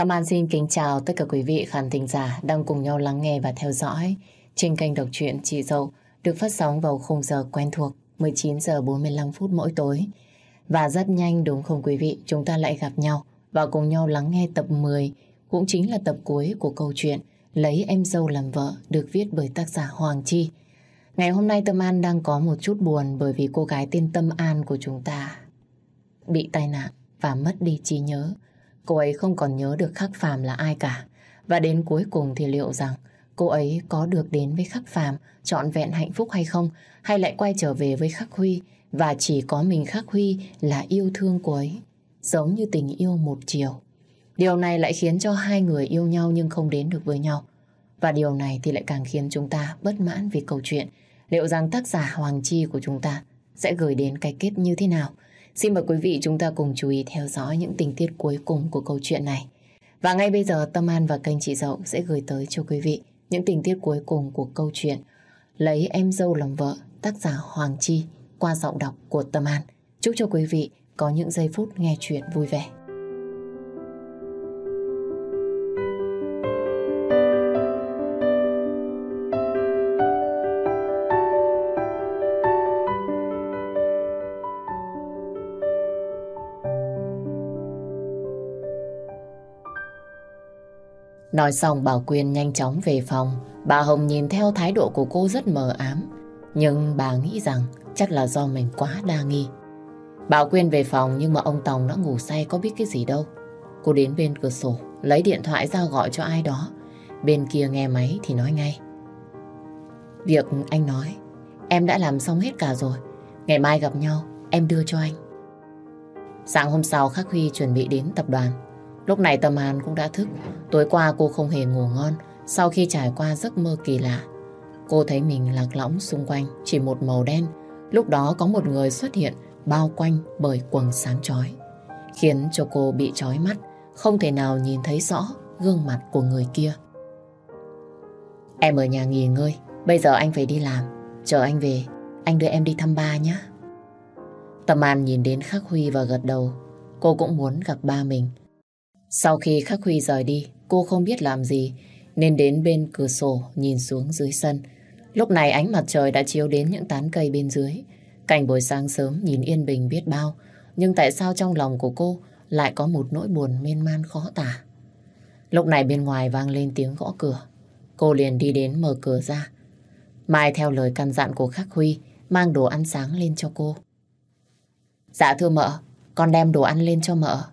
Tâm An xin kính chào tất cả quý vị khán thính giả đang cùng nhau lắng nghe và theo dõi trên kênh đọc truyện Chị Dậu được phát sóng vào khung giờ quen thuộc 19 giờ 45 phút mỗi tối. Và rất nhanh đúng không quý vị, chúng ta lại gặp nhau và cùng nhau lắng nghe tập 10 cũng chính là tập cuối của câu chuyện Lấy em dâu làm vợ được viết bởi tác giả Hoàng Chi. Ngày hôm nay Tâm An đang có một chút buồn bởi vì cô gái tên Tâm An của chúng ta bị tai nạn và mất đi trí nhớ. Cô ấy không còn nhớ được Khắc Phàm là ai cả. Và đến cuối cùng thì liệu rằng cô ấy có được đến với Khắc Phàm trọn vẹn hạnh phúc hay không? Hay lại quay trở về với Khắc Huy, và chỉ có mình Khắc Huy là yêu thương cô ấy? Giống như tình yêu một chiều. Điều này lại khiến cho hai người yêu nhau nhưng không đến được với nhau. Và điều này thì lại càng khiến chúng ta bất mãn vì câu chuyện. Liệu rằng tác giả Hoàng Chi của chúng ta sẽ gửi đến cái kết như thế nào? Xin mời quý vị chúng ta cùng chú ý theo dõi những tình tiết cuối cùng của câu chuyện này. Và ngay bây giờ Tâm An và kênh Chị Dậu sẽ gửi tới cho quý vị những tình tiết cuối cùng của câu chuyện Lấy em dâu làm vợ, tác giả Hoàng Chi qua giọng đọc của Tâm An. Chúc cho quý vị có những giây phút nghe chuyện vui vẻ. Nói xong Bảo Quyên nhanh chóng về phòng. Bà Hồng nhìn theo thái độ của cô rất mờ ám. Nhưng bà nghĩ rằng chắc là do mình quá đa nghi. Bảo Quyên về phòng nhưng mà ông Tòng đã ngủ say có biết cái gì đâu. Cô đến bên cửa sổ, lấy điện thoại ra gọi cho ai đó. Bên kia nghe máy thì nói ngay. Việc anh nói, em đã làm xong hết cả rồi. Ngày mai gặp nhau, em đưa cho anh. Sáng hôm sau Khắc Huy chuẩn bị đến tập đoàn. Lúc này Tâm An cũng đã thức. Tối qua cô không hề ngủ ngon sau khi trải qua giấc mơ kỳ lạ. Cô thấy mình lạc lõng xung quanh chỉ một màu đen. Lúc đó có một người xuất hiện bao quanh bởi quầng sáng chói. Khiến cho cô bị chói mắt, không thể nào nhìn thấy rõ gương mặt của người kia. Em ở nhà nghỉ ngơi, bây giờ anh phải đi làm. Chờ anh về, anh đưa em đi thăm ba nhé. Tâm An nhìn đến Khắc Huy và gật đầu. Cô cũng muốn gặp ba mình. Sau khi Khắc Huy rời đi, cô không biết làm gì, nên đến bên cửa sổ nhìn xuống dưới sân. Lúc này ánh mặt trời đã chiếu đến những tán cây bên dưới. Cảnh buổi sáng sớm nhìn yên bình biết bao, nhưng tại sao trong lòng của cô lại có một nỗi buồn miên man khó tả. Lúc này bên ngoài vang lên tiếng gõ cửa. Cô liền đi đến mở cửa ra. Mai theo lời căn dặn của Khắc Huy, mang đồ ăn sáng lên cho cô. Dạ thưa mợ, con đem đồ ăn lên cho mợ.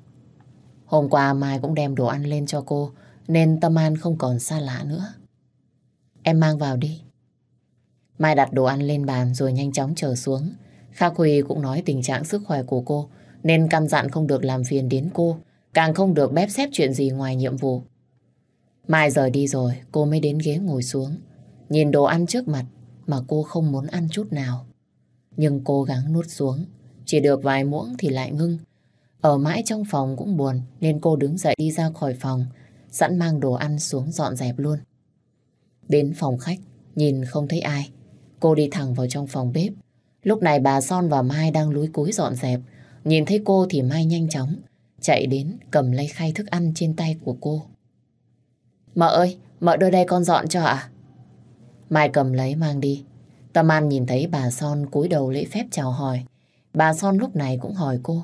Hôm qua Mai cũng đem đồ ăn lên cho cô, nên Tâm An không còn xa lạ nữa. Em mang vào đi. Mai đặt đồ ăn lên bàn rồi nhanh chóng trở xuống. Khắc Huy cũng nói tình trạng sức khỏe của cô, nên căn dặn không được làm phiền đến cô, càng không được bép xếp chuyện gì ngoài nhiệm vụ. Mai rời đi rồi, cô mới đến ghế ngồi xuống. Nhìn đồ ăn trước mặt mà cô không muốn ăn chút nào. Nhưng cố gắng nuốt xuống, chỉ được vài muỗng thì lại ngưng. Ở mãi trong phòng cũng buồn nên cô đứng dậy đi ra khỏi phòng, sẵn mang đồ ăn xuống dọn dẹp luôn. Đến phòng khách, nhìn không thấy ai. Cô đi thẳng vào trong phòng bếp. Lúc này bà Son và Mai đang lúi cúi dọn dẹp. Nhìn thấy cô thì Mai nhanh chóng chạy đến cầm lấy khay thức ăn trên tay của cô. Mợ ơi, mợ đưa đây con dọn cho ạ. Mai cầm lấy mang đi. Tâm An nhìn thấy bà Son cúi đầu lễ phép chào hỏi. Bà Son lúc này cũng hỏi cô.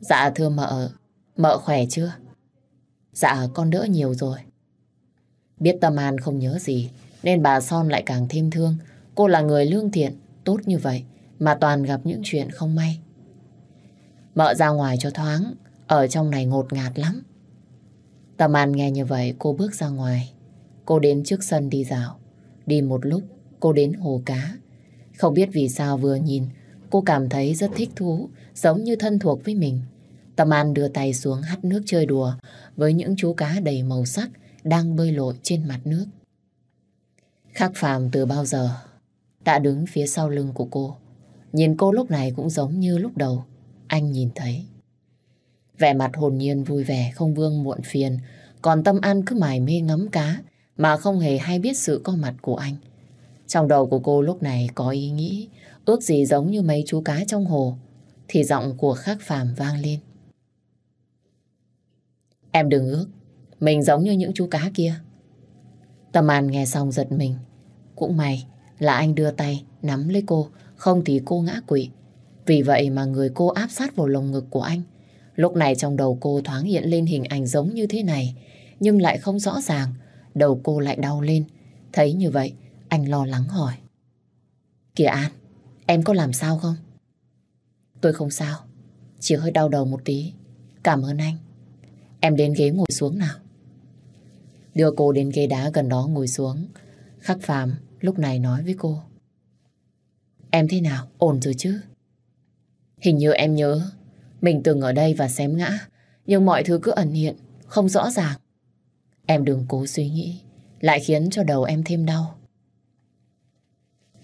Dạ thưa mợ, mợ khỏe chưa? Dạ con đỡ nhiều rồi. Biết Tâm An không nhớ gì, nên bà Son lại càng thêm thương. Cô là người lương thiện, tốt như vậy, mà toàn gặp những chuyện không may. Mợ ra ngoài cho thoáng, ở trong này ngột ngạt lắm. Tâm An nghe như vậy, cô bước ra ngoài. Cô đến trước sân đi dạo. Đi một lúc, cô đến hồ cá. Không biết vì sao vừa nhìn, cô cảm thấy rất thích thú, giống như thân thuộc với mình. Tâm An đưa tay xuống hắt nước chơi đùa với những chú cá đầy màu sắc đang bơi lội trên mặt nước. Khắc phàm từ bao giờ đã đứng phía sau lưng của cô. Nhìn cô lúc này cũng giống như lúc đầu, anh nhìn thấy. Vẻ mặt hồn nhiên vui vẻ, không vương muộn phiền, còn Tâm An cứ mải mê ngắm cá mà không hề hay biết sự có mặt của anh. Trong đầu của cô lúc này có ý nghĩ, ước gì giống như mấy chú cá trong hồ thì giọng của khắc phàm vang lên. Em đừng ước, mình giống như những chú cá kia. Tâm An nghe xong giật mình. Cũng may là anh đưa tay nắm lấy cô, không thì cô ngã quỵ. Vì vậy mà người cô áp sát vào lồng ngực của anh. Lúc này trong đầu cô thoáng hiện lên hình ảnh giống như thế này, nhưng lại không rõ ràng. Đầu cô lại đau lên. Thấy như vậy, anh lo lắng hỏi. Kìa An, em có làm sao không? Tôi không sao, chỉ hơi đau đầu một tí. Cảm ơn anh. Em đến ghế ngồi xuống nào. Đưa cô đến ghế đá gần đó ngồi xuống. Khắc phàm lúc này nói với cô. Em thế nào? Ổn rồi chứ? Hình như em nhớ mình từng ở đây và xém ngã. Nhưng mọi thứ cứ ẩn hiện, không rõ ràng. Em đừng cố suy nghĩ, lại khiến cho đầu em thêm đau.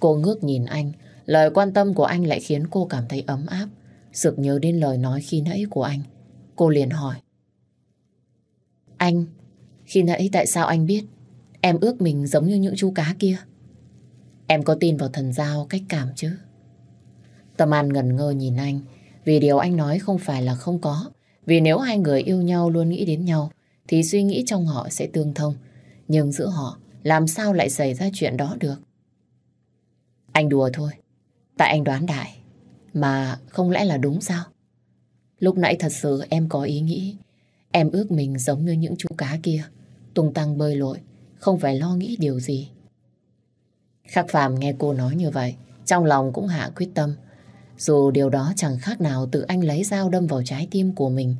Cô ngước nhìn anh, lời quan tâm của anh lại khiến cô cảm thấy ấm áp. Sực nhớ đến lời nói khi nãy của anh. Cô liền hỏi. Anh, khi nãy tại sao anh biết em ước mình giống như những chú cá kia? Em có tin vào thần giao cách cảm chứ? Tâm An ngần ngơ nhìn anh, vì điều anh nói không phải là không có. Vì nếu hai người yêu nhau luôn nghĩ đến nhau, thì suy nghĩ trong họ sẽ tương thông. Nhưng giữa họ, làm sao lại xảy ra chuyện đó được? Anh đùa thôi, tại anh đoán đại. Mà không lẽ là đúng sao? Lúc nãy thật sự em có ý nghĩ, em ước mình giống như những chú cá kia, tung tăng bơi lội, không phải lo nghĩ điều gì. Khắc phàm nghe cô nói như vậy, trong lòng cũng hạ quyết tâm. Dù điều đó chẳng khác nào tự anh lấy dao đâm vào trái tim của mình.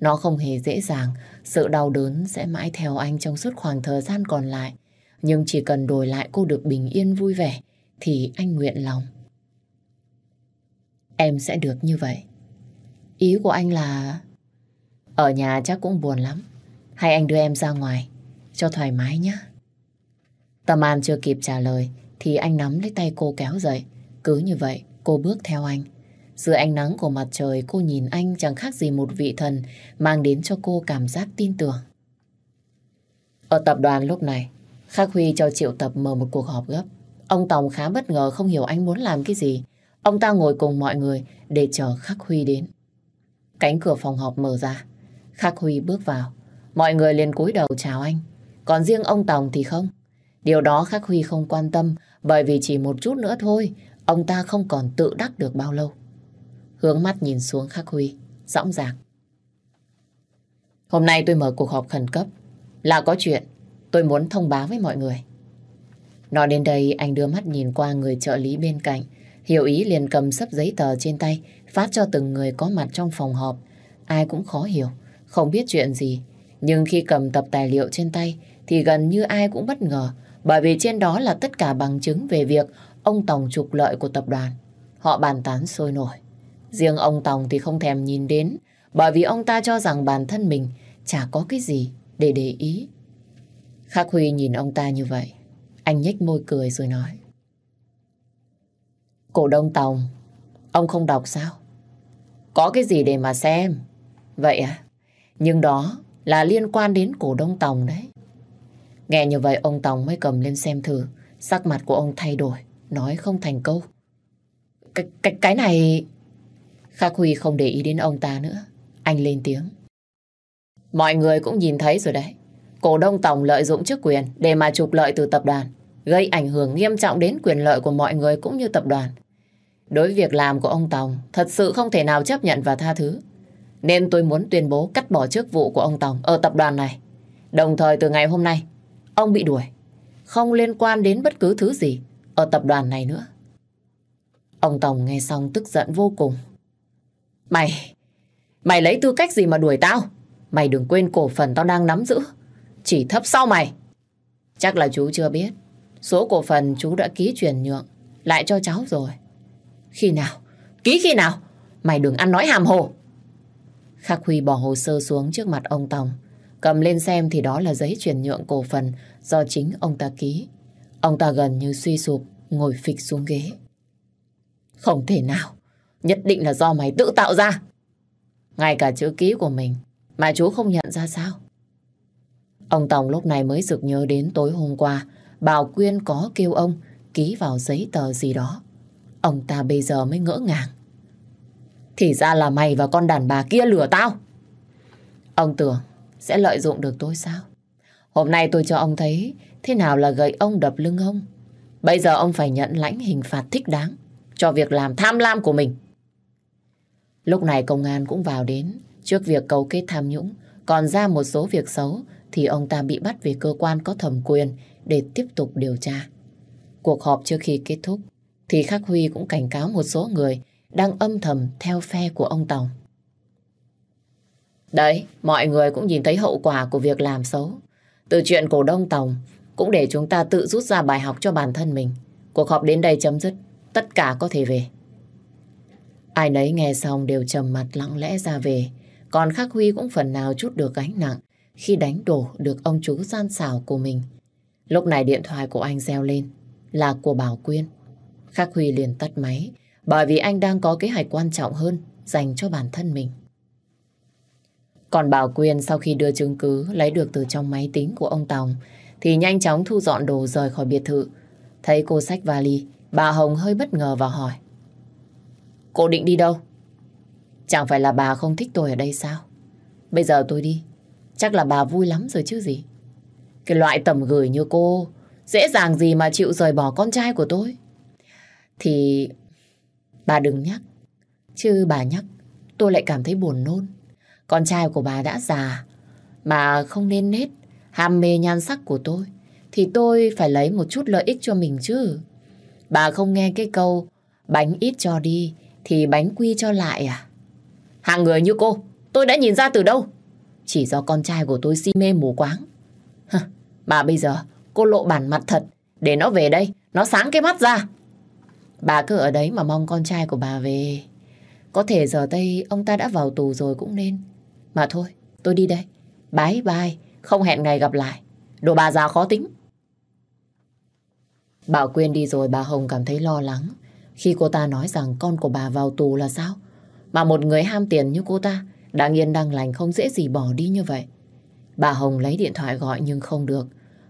Nó không hề dễ dàng, sự đau đớn sẽ mãi theo anh trong suốt khoảng thời gian còn lại. Nhưng chỉ cần đổi lại cô được bình yên vui vẻ, thì anh nguyện lòng. Em sẽ được như vậy. Ý của anh là... Ở nhà chắc cũng buồn lắm. Hay anh đưa em ra ngoài, cho thoải mái nhé. Tâm An chưa kịp trả lời, thì anh nắm lấy tay cô kéo dậy. Cứ như vậy, cô bước theo anh. Dưới ánh nắng của mặt trời, cô nhìn anh chẳng khác gì một vị thần mang đến cho cô cảm giác tin tưởng. Ở tập đoàn lúc này, Khắc Huy cho Triệu Tập mở một cuộc họp gấp. Ông Tòng khá bất ngờ không hiểu anh muốn làm cái gì. Ông ta ngồi cùng mọi người để chờ Khắc Huy đến. Cánh cửa phòng họp mở ra. Khắc Huy bước vào. Mọi người liền cúi đầu chào anh. Còn riêng ông Tòng thì không. Điều đó Khắc Huy không quan tâm bởi vì chỉ một chút nữa thôi ông ta không còn tự đắc được bao lâu. Hướng mắt nhìn xuống Khắc Huy, dõng dạc. Hôm nay tôi mở cuộc họp khẩn cấp là có chuyện tôi muốn thông báo với mọi người. Nói đến đây anh đưa mắt nhìn qua người trợ lý bên cạnh. Hiểu ý liền cầm sấp giấy tờ trên tay phát cho từng người có mặt trong phòng họp. Ai cũng khó hiểu, không biết chuyện gì. Nhưng khi cầm tập tài liệu trên tay thì gần như ai cũng bất ngờ bởi vì trên đó là tất cả bằng chứng về việc ông Tòng trục lợi của tập đoàn. Họ bàn tán sôi nổi. Riêng ông Tòng thì không thèm nhìn đến bởi vì ông ta cho rằng bản thân mình chả có cái gì để để ý. Khắc Huy nhìn ông ta như vậy. Anh nhếch môi cười rồi nói. Cổ đông Tòng, ông không đọc sao? Có cái gì để mà xem? Vậy à? Nhưng đó là liên quan đến cổ đông Tòng đấy. Nghe như vậy ông Tòng mới cầm lên xem thử. Sắc mặt của ông thay đổi, nói không thành câu. Cái, cái, cái này... Khắc Huy không để ý đến ông ta nữa. Anh lên tiếng. Mọi người cũng nhìn thấy rồi đấy. Cổ đông Tòng lợi dụng chức quyền để mà trục lợi từ tập đoàn, gây ảnh hưởng nghiêm trọng đến quyền lợi của mọi người cũng như tập đoàn. Đối với việc làm của ông Tòng thật sự không thể nào chấp nhận và tha thứ. Nên tôi muốn tuyên bố cắt bỏ chức vụ của ông Tòng ở tập đoàn này. Đồng thời từ ngày hôm nay, ông bị đuổi. Không liên quan đến bất cứ thứ gì ở tập đoàn này nữa. Ông Tòng nghe xong tức giận vô cùng. Mày, mày lấy tư cách gì mà đuổi tao? Mày đừng quên cổ phần tao đang nắm giữ. Chỉ thấp sau mày. Chắc là chú chưa biết. Số cổ phần chú đã ký chuyển nhượng lại cho cháu rồi. Khi nào? Ký khi nào? Mày đừng ăn nói hàm hồ. Khắc Huy bỏ hồ sơ xuống trước mặt ông Tòng. Cầm lên xem thì đó là giấy chuyển nhượng cổ phần do chính ông ta ký. Ông ta gần như suy sụp, ngồi phịch xuống ghế. Không thể nào. Nhất định là do mày tự tạo ra. Ngay cả chữ ký của mình mà chú không nhận ra sao? Ông Tòng lúc này mới sực nhớ đến tối hôm qua Bảo Quyên có kêu ông ký vào giấy tờ gì đó. Ông ta bây giờ mới ngỡ ngàng. Thì ra là mày và con đàn bà kia lừa tao. Ông tưởng sẽ lợi dụng được tôi sao? Hôm nay tôi cho ông thấy thế nào là gậy ông đập lưng ông. Bây giờ ông phải nhận lãnh hình phạt thích đáng cho việc làm tham lam của mình. Lúc này công an cũng vào đến. Trước việc cấu kết tham nhũng, còn ra một số việc xấu thì ông ta bị bắt về cơ quan có thẩm quyền để tiếp tục điều tra. Cuộc họp trước khi kết thúc thì Khắc Huy cũng cảnh cáo một số người đang âm thầm theo phe của ông Tòng. Đấy, mọi người cũng nhìn thấy hậu quả của việc làm xấu. Từ chuyện cổ đông Tòng cũng để chúng ta tự rút ra bài học cho bản thân mình. Cuộc họp đến đây chấm dứt, tất cả có thể về. Ai nấy nghe xong đều trầm mặt lặng lẽ ra về, còn Khắc Huy cũng phần nào chút được gánh nặng khi đánh đổ được ông chú gian xảo của mình. Lúc này điện thoại của anh reo lên, là của Bảo Quyên. Khắc Huy liền tắt máy, bởi vì anh đang có kế hoạch quan trọng hơn dành cho bản thân mình. Còn Bảo Quyên sau khi đưa chứng cứ lấy được từ trong máy tính của ông Tòng thì nhanh chóng thu dọn đồ rời khỏi biệt thự. Thấy cô sách vali, bà Hồng hơi bất ngờ và hỏi. Cô định đi đâu? Chẳng phải là bà không thích tôi ở đây sao? Bây giờ tôi đi, chắc là bà vui lắm rồi chứ gì. Cái loại tầm gửi như cô, dễ dàng gì mà chịu rời bỏ con trai của tôi. Thì bà đừng nhắc, chứ bà nhắc tôi lại cảm thấy buồn nôn. Con trai của bà đã già, mà không nên nết, ham mê nhan sắc của tôi, thì tôi phải lấy một chút lợi ích cho mình chứ. Bà không nghe cái câu bánh ít cho đi thì bánh quy cho lại à? Hàng người như cô, tôi đã nhìn ra từ đâu? Chỉ do con trai của tôi si mê mù quáng. bà bây giờ cô lộ bản mặt thật để nó về đây, nó sáng cái mắt ra. Bà cứ ở đấy mà mong con trai của bà về. Có thể giờ đây ông ta đã vào tù rồi cũng nên. Mà thôi, tôi đi đây. Bye bye, không hẹn ngày gặp lại. Đồ bà già khó tính. Bảo Quyên đi rồi bà Hồng cảm thấy lo lắng. Khi cô ta nói rằng con của bà vào tù là sao? Mà một người ham tiền như cô ta, đang yên đang lành không dễ gì bỏ đi như vậy. Bà Hồng lấy điện thoại gọi nhưng không được.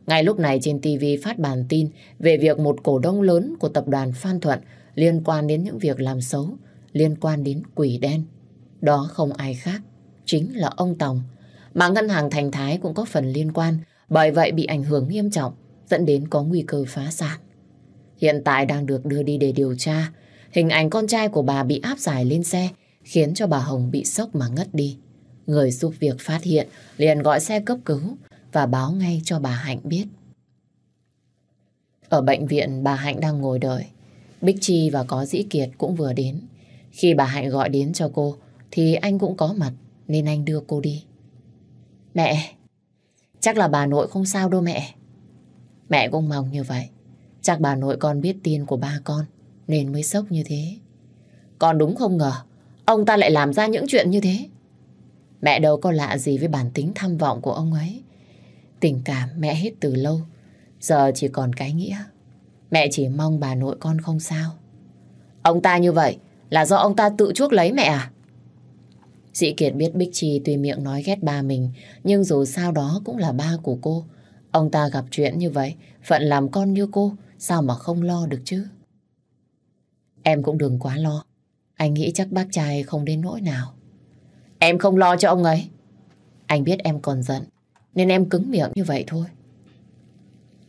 Ngay lúc này trên TV phát bản tin về việc một cổ đông lớn của tập đoàn Phan Thuận liên quan đến những việc làm xấu, liên quan đến quỷ đen. Đó không ai khác, chính là ông Tòng. Mà ngân hàng Thành Thái cũng có phần liên quan, bởi vậy bị ảnh hưởng nghiêm trọng, dẫn đến có nguy cơ phá sản. Hiện tại đang được đưa đi để điều tra. Hình ảnh con trai của bà bị áp giải lên xe, khiến cho bà Hồng bị sốc mà ngất đi. Người giúp việc phát hiện liền gọi xe cấp cứu và báo ngay cho bà Hạnh biết. Ở bệnh viện bà Hạnh đang ngồi đợi. Bích Chi và có Dĩ Kiệt cũng vừa đến. Khi bà Hạnh gọi đến cho cô thì anh cũng có mặt nên anh đưa cô đi. Mẹ, chắc là bà nội không sao đâu mẹ. Mẹ cũng mong như vậy. Chắc bà nội con biết tin của ba con nên mới sốc như thế. Con đúng không ngờ ông ta lại làm ra những chuyện như thế. Mẹ đâu có lạ gì với bản tính tham vọng của ông ấy. Tình cảm mẹ hết từ lâu, giờ chỉ còn cái nghĩa. Mẹ chỉ mong bà nội con không sao. Ông ta như vậy là do ông ta tự chuốc lấy mẹ à? Dị Kiệt biết Bích Chi tuy miệng nói ghét ba mình, nhưng dù sao đó cũng là ba của cô. Ông ta gặp chuyện như vậy, phận làm con như cô, sao mà không lo được chứ? Em cũng đừng quá lo. Anh nghĩ chắc bác trai không đến nỗi nào. Em không lo cho ông ấy. Anh biết em còn giận, nên em cứng miệng như vậy thôi.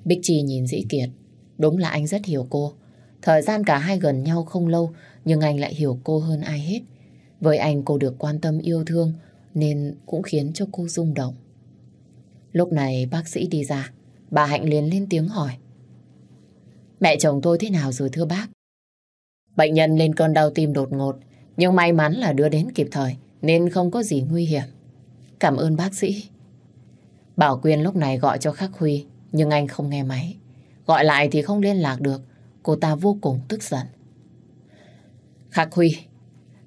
Bích Chi nhìn Dĩ Kiệt. Đúng là anh rất hiểu cô. Thời gian cả hai gần nhau không lâu, nhưng anh lại hiểu cô hơn ai hết. Với anh cô được quan tâm yêu thương, nên cũng khiến cho cô rung động. Lúc này bác sĩ đi ra, bà Hạnh liền lên tiếng hỏi. Mẹ chồng tôi thế nào rồi thưa bác? Bệnh nhân lên cơn đau tim đột ngột, nhưng may mắn là đưa đến kịp thời, nên không có gì nguy hiểm. Cảm ơn bác sĩ. Bảo Quyên lúc này gọi cho Khắc Huy, nhưng anh không nghe máy. Gọi lại thì không liên lạc được, cô ta vô cùng tức giận. Khắc Huy,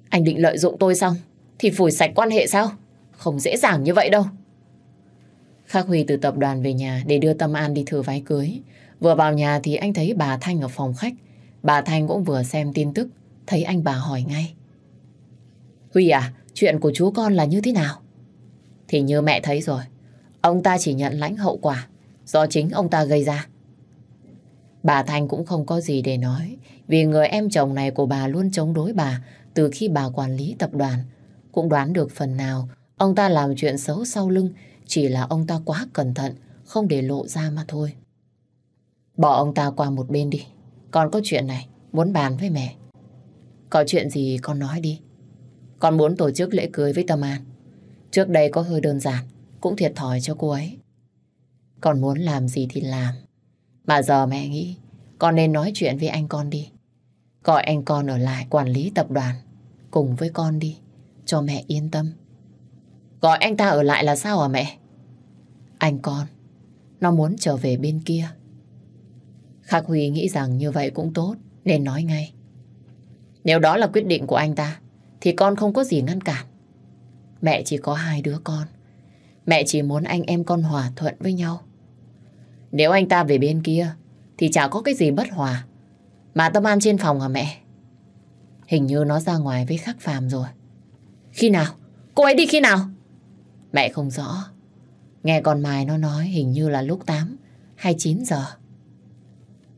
anh định lợi dụng tôi xong, thì phủi sạch quan hệ sao? Không dễ dàng như vậy đâu. Khắc Huy từ tập đoàn về nhà để đưa Tâm An đi thử váy cưới. Vừa vào nhà thì anh thấy bà Thanh ở phòng khách. Bà Thanh cũng vừa xem tin tức, thấy anh bà hỏi ngay. Huy à, chuyện của chú con là như thế nào? Thì như mẹ thấy rồi, ông ta chỉ nhận lãnh hậu quả do chính ông ta gây ra. Bà Thanh cũng không có gì để nói vì người em chồng này của bà luôn chống đối bà từ khi bà quản lý tập đoàn. Cũng đoán được phần nào ông ta làm chuyện xấu sau lưng Chỉ là ông ta quá cẩn thận, không để lộ ra mà thôi. Bỏ ông ta qua một bên đi. Con có chuyện này, muốn bàn với mẹ. Có chuyện gì con nói đi. Con muốn tổ chức lễ cưới với Tâm An. Trước đây có hơi đơn giản, cũng thiệt thòi cho cô ấy. còn muốn làm gì thì làm. Mà giờ mẹ nghĩ con nên nói chuyện với anh con đi. Gọi anh con ở lại quản lý tập đoàn cùng với con đi, cho mẹ yên tâm. Gọi anh ta ở lại là sao hả mẹ? Anh con, nó muốn trở về bên kia. Khắc Huy nghĩ rằng như vậy cũng tốt, nên nói ngay. Nếu đó là quyết định của anh ta, thì con không có gì ngăn cản. Mẹ chỉ có hai đứa con. Mẹ chỉ muốn anh em con hòa thuận với nhau. Nếu anh ta về bên kia, thì chả có cái gì bất hòa. Mà Tâm An trên phòng hả mẹ? Hình như nó ra ngoài với khắc phàm rồi. Khi nào? Cô ấy đi khi nào? Mẹ không rõ. Nghe con Mai nó nói hình như là lúc 8 hay 9 giờ.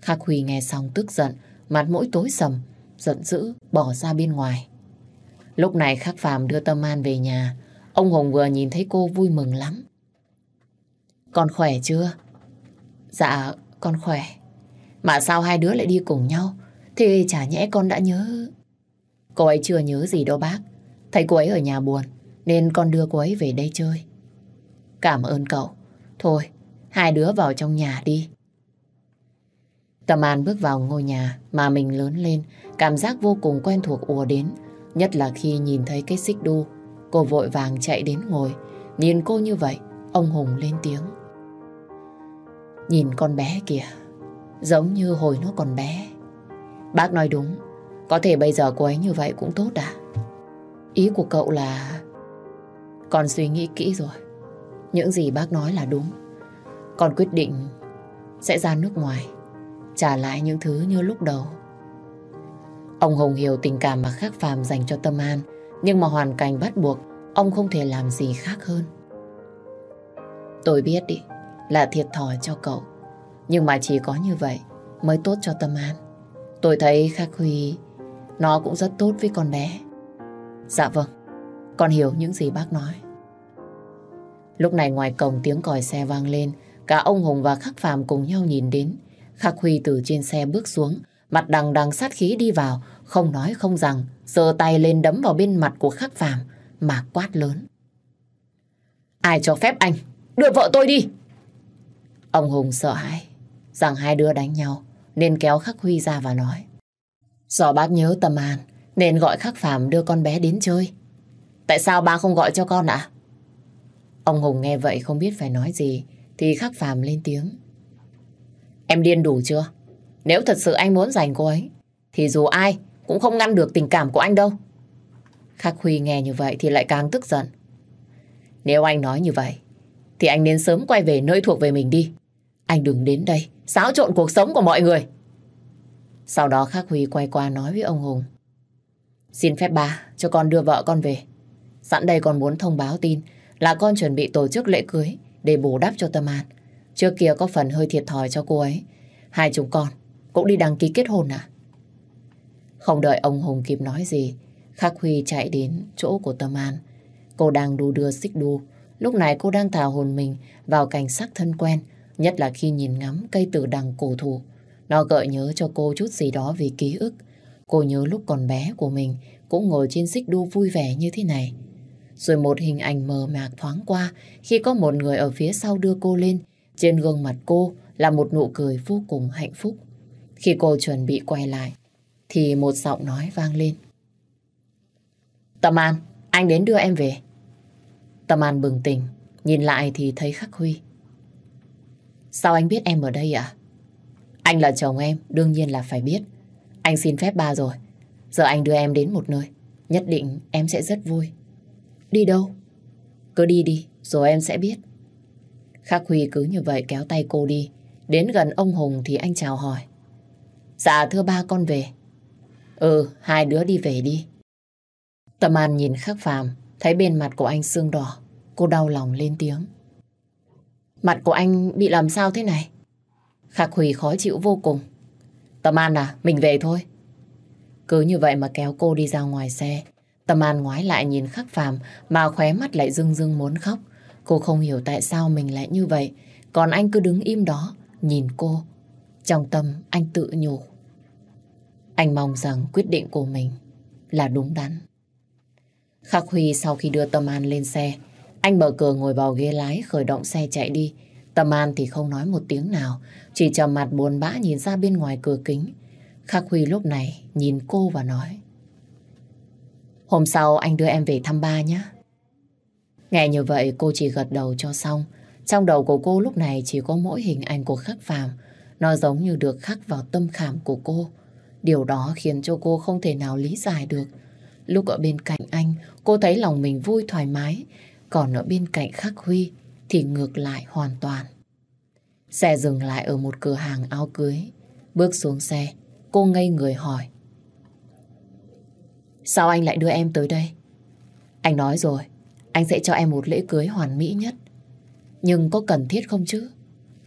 Khắc Huy nghe xong tức giận, mặt mũi tối sầm, giận dữ bỏ ra bên ngoài. Lúc này Khắc Phàm đưa Tâm An về nhà, ông Hùng vừa nhìn thấy cô vui mừng lắm. Con khỏe chưa? Dạ, con khỏe. Mà sao hai đứa lại đi cùng nhau? Thì chả nhẽ con đã nhớ... Cô ấy chưa nhớ gì đâu bác. Thấy cô ấy ở nhà buồn, nên con đưa cô ấy về đây chơi. Cảm ơn cậu. Thôi, hai đứa vào trong nhà đi. Tâm An bước vào ngôi nhà mà mình lớn lên, cảm giác vô cùng quen thuộc ùa đến. Nhất là khi nhìn thấy cái xích đu, cô vội vàng chạy đến ngồi. Nhìn cô như vậy, ông Hùng lên tiếng. Nhìn con bé kìa, giống như hồi nó còn bé. Bác nói đúng, có thể bây giờ cô ấy như vậy cũng tốt à? Ý của cậu là... Con suy nghĩ kỹ rồi. Những gì bác nói là đúng. Con quyết định sẽ ra nước ngoài, trả lại những thứ như lúc đầu. Ông Hùng hiểu tình cảm mà Khắc Phàm dành cho Tâm An, nhưng mà hoàn cảnh bắt buộc, ông không thể làm gì khác hơn. Tôi biết đi, là thiệt thòi cho cậu, nhưng mà chỉ có như vậy mới tốt cho Tâm An. Tôi thấy Khắc Huy, nó cũng rất tốt với con bé. Dạ vâng, con hiểu những gì bác nói. Lúc này ngoài cổng tiếng còi xe vang lên, cả ông Hùng và Khắc Phàm cùng nhau nhìn đến. Khắc Huy từ trên xe bước xuống, mặt đằng đằng sát khí đi vào, không nói không rằng, giơ tay lên đấm vào bên mặt của Khắc Phàm mà quát lớn. Ai cho phép anh? Đưa vợ tôi đi! Ông Hùng sợ hãi, rằng hai đứa đánh nhau, nên kéo Khắc Huy ra và nói. Do bác nhớ Tâm An, nên gọi Khắc Phạm đưa con bé đến chơi. Tại sao ba không gọi cho con ạ? Ông Hùng nghe vậy không biết phải nói gì, thì Khắc Phạm lên tiếng. Em điên đủ chưa? Nếu thật sự anh muốn giành cô ấy, thì dù ai cũng không ngăn được tình cảm của anh đâu. Khắc Huy nghe như vậy thì lại càng tức giận. Nếu anh nói như vậy, thì anh nên sớm quay về nơi thuộc về mình đi. Anh đừng đến đây, xáo trộn cuộc sống của mọi người. Sau đó Khắc Huy quay qua nói với ông Hùng. Xin phép bà cho con đưa vợ con về. Sẵn đây còn muốn thông báo tin là con chuẩn bị tổ chức lễ cưới để bù đắp cho Tâm An. Trước kia có phần hơi thiệt thòi cho cô ấy. Hai chúng con cũng đi đăng ký kết hôn à? Không đợi ông Hùng kịp nói gì, Khắc Huy chạy đến chỗ của Tâm An. Cô đang đu đưa xích đu. Lúc này cô đang thảo hồn mình vào cảnh sắc thân quen, nhất là khi nhìn ngắm cây tử đằng cổ thụ. Nó gợi nhớ cho cô chút gì đó về ký ức. Cô nhớ lúc còn bé của mình cũng ngồi trên xích đu vui vẻ như thế này. Rồi một hình ảnh mờ mạc thoáng qua khi có một người ở phía sau đưa cô lên. Trên gương mặt cô là một nụ cười vô cùng hạnh phúc. Khi cô chuẩn bị quay lại, thì một giọng nói vang lên. Tâm An, anh đến đưa em về. Tâm An bừng tỉnh, nhìn lại thì thấy Khắc Huy. Sao anh biết em ở đây ạ? Anh là chồng em, đương nhiên là phải biết. Anh xin phép ba rồi. Giờ anh đưa em đến một nơi. Nhất định em sẽ rất vui. Đi đâu? Cứ đi đi, rồi em sẽ biết. Khắc Huy cứ như vậy kéo tay cô đi. Đến gần ông Hùng thì anh chào hỏi. Dạ thưa ba con về. Ừ, hai đứa đi về đi. Tâm An nhìn Khắc Phàm, thấy bên mặt của anh sương đỏ. Cô đau lòng lên tiếng. Mặt của anh bị làm sao thế này? Khắc Huy khó chịu vô cùng. Tâm An à, mình về thôi. Cứ như vậy mà kéo cô đi ra ngoài xe. Tâm An ngoái lại nhìn Khắc Phàm mà khóe mắt lại rưng rưng muốn khóc. Cô không hiểu tại sao mình lại như vậy. Còn anh cứ đứng im đó, nhìn cô. Trong tâm anh tự nhủ. Anh mong rằng quyết định của mình là đúng đắn. Khắc Huy sau khi đưa Tâm An lên xe, anh mở cửa ngồi vào ghế lái khởi động xe chạy đi. Tâm An thì không nói một tiếng nào, chỉ trầm mặt buồn bã nhìn ra bên ngoài cửa kính. Khắc Huy lúc này nhìn cô và nói Hôm sau anh đưa em về thăm ba nhé. Nghe như vậy cô chỉ gật đầu cho xong. Trong đầu của cô lúc này chỉ có mỗi hình ảnh của khắc phàm. Nó giống như được khắc vào tâm khảm của cô. Điều đó khiến cho cô không thể nào lý giải được. Lúc ở bên cạnh anh, cô thấy lòng mình vui thoải mái. Còn ở bên cạnh khắc Huy thì ngược lại hoàn toàn. Xe dừng lại ở một cửa hàng áo cưới. Bước xuống xe, cô ngây người hỏi. Sao anh lại đưa em tới đây? Anh nói rồi, anh sẽ cho em một lễ cưới hoàn mỹ nhất. Nhưng có cần thiết không chứ?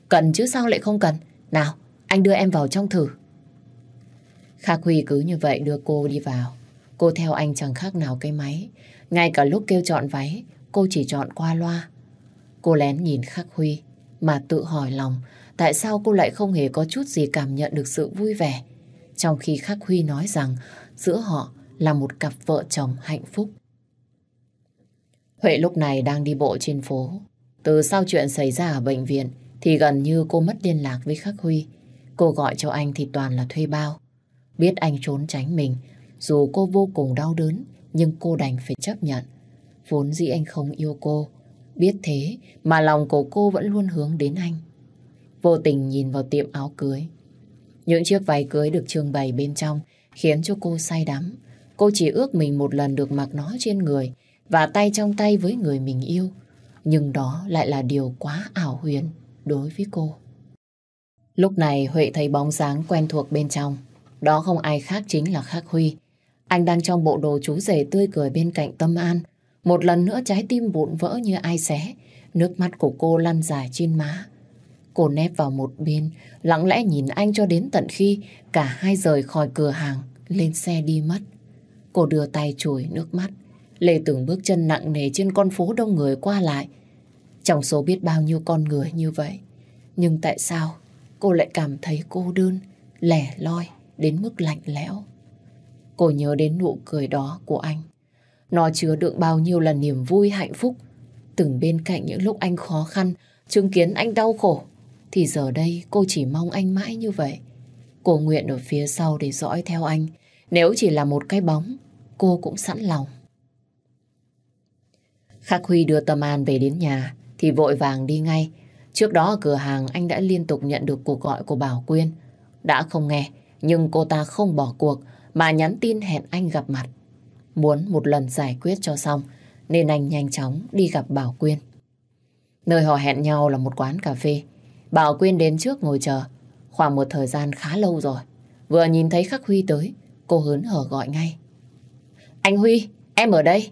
Cần chứ sao lại không cần? Nào, anh đưa em vào trong thử. Khắc Huy cứ như vậy đưa cô đi vào. Cô theo anh chẳng khác nào cái máy. Ngay cả lúc kêu chọn váy, cô chỉ chọn qua loa. Cô lén nhìn Khắc Huy mà tự hỏi lòng tại sao cô lại không hề có chút gì cảm nhận được sự vui vẻ. Trong khi Khắc Huy nói rằng giữa họ là một cặp vợ chồng hạnh phúc. Huệ lúc này đang đi bộ trên phố. Từ sau chuyện xảy ra ở bệnh viện thì gần như cô mất liên lạc với Khắc Huy. Cô gọi cho anh thì toàn là thuê bao. Biết anh trốn tránh mình, dù cô vô cùng đau đớn, nhưng cô đành phải chấp nhận. Vốn dĩ anh không yêu cô. Biết thế mà lòng của cô vẫn luôn hướng đến anh. Vô tình nhìn vào tiệm áo cưới. Những chiếc váy cưới được trưng bày bên trong khiến cho cô say đắm. Cô chỉ ước mình một lần được mặc nó trên người và tay trong tay với người mình yêu. Nhưng đó lại là điều quá ảo huyền đối với cô. Lúc này Huệ thấy bóng dáng quen thuộc bên trong. Đó không ai khác chính là Khắc Huy. Anh đang trong bộ đồ chú rể tươi cười bên cạnh Tâm An. Một lần nữa trái tim vụn vỡ như ai xé. Nước mắt của cô lăn dài trên má. Cô nép vào một bên, lặng lẽ nhìn anh cho đến tận khi cả hai rời khỏi cửa hàng, lên xe đi mất. Cô đưa tay chùi nước mắt, lê từng bước chân nặng nề trên con phố đông người qua lại. Trong số biết bao nhiêu con người như vậy, nhưng tại sao cô lại cảm thấy cô đơn, lẻ loi đến mức lạnh lẽo? Cô nhớ đến nụ cười đó của anh. Nó chứa đựng bao nhiêu là niềm vui hạnh phúc. Từng bên cạnh những lúc anh khó khăn, chứng kiến anh đau khổ, thì giờ đây cô chỉ mong anh mãi như vậy. Cô nguyện ở phía sau để dõi theo anh. Nếu chỉ là một cái bóng, cô cũng sẵn lòng. Khắc Huy đưa Tâm An về đến nhà thì vội vàng đi ngay. Trước đó ở cửa hàng anh đã liên tục nhận được cuộc gọi của Bảo Quyên. Đã không nghe, nhưng cô ta không bỏ cuộc mà nhắn tin hẹn anh gặp mặt. Muốn một lần giải quyết cho xong nên anh nhanh chóng đi gặp Bảo Quyên. Nơi họ hẹn nhau là một quán cà phê. Bảo Quyên đến trước ngồi chờ. Khoảng một thời gian khá lâu rồi. Vừa nhìn thấy Khắc Huy tới, cô hớn hở gọi ngay. Anh Huy, em ở đây.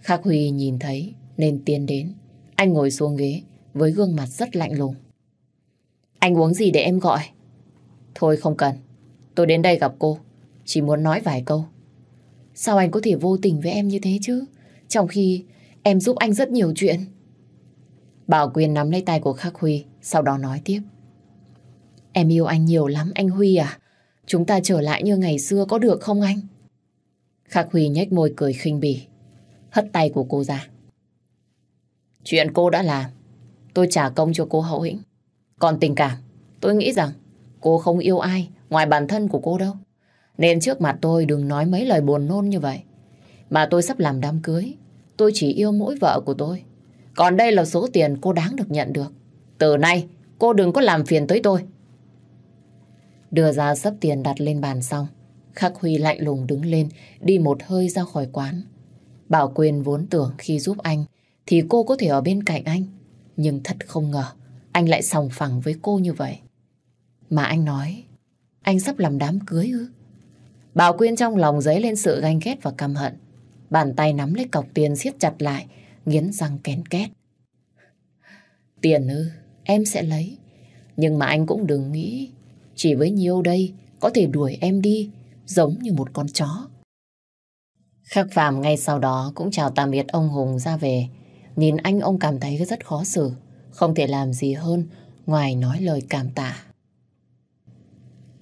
Khắc Huy nhìn thấy nên tiến đến. Anh ngồi xuống ghế với gương mặt rất lạnh lùng. Anh uống gì để em gọi? Thôi không cần. Tôi đến đây gặp cô. Chỉ muốn nói vài câu. Sao anh có thể vô tình với em như thế chứ? Trong khi em giúp anh rất nhiều chuyện. Bảo Quyên nắm lấy tay của Khắc Huy, sau đó nói tiếp. Em yêu anh nhiều lắm, anh Huy à? Chúng ta trở lại như ngày xưa có được không anh? Khắc Huy nhếch môi cười khinh bỉ, hất tay của cô ra. Chuyện cô đã làm, tôi trả công cho cô hậu hĩnh. Còn tình cảm, tôi nghĩ rằng cô không yêu ai ngoài bản thân của cô đâu. Nên trước mặt tôi đừng nói mấy lời buồn nôn như vậy. Mà tôi sắp làm đám cưới, tôi chỉ yêu mỗi vợ của tôi. Còn đây là số tiền cô đáng được nhận được. Từ nay, cô đừng có làm phiền tới tôi. Đưa ra sắp tiền đặt lên bàn xong. Khắc Huy lạnh lùng đứng lên, đi một hơi ra khỏi quán. Bảo Quyên vốn tưởng khi giúp anh, thì cô có thể ở bên cạnh anh. Nhưng thật không ngờ, anh lại sòng phẳng với cô như vậy. Mà anh nói, anh sắp làm đám cưới ư? Bảo Quyên trong lòng dấy lên sự ganh ghét và căm hận. Bàn tay nắm lấy cọc tiền siết chặt lại, nghiến răng kén két. Tiền ư, em sẽ lấy. Nhưng mà anh cũng đừng nghĩ, chỉ với nhiêu đây có thể đuổi em đi, giống như một con chó. Khắc Phạm ngay sau đó cũng chào tạm biệt ông Hùng ra về. nhìn anh ông cảm thấy rất khó xử. Không thể làm gì hơn ngoài nói lời cảm tạ.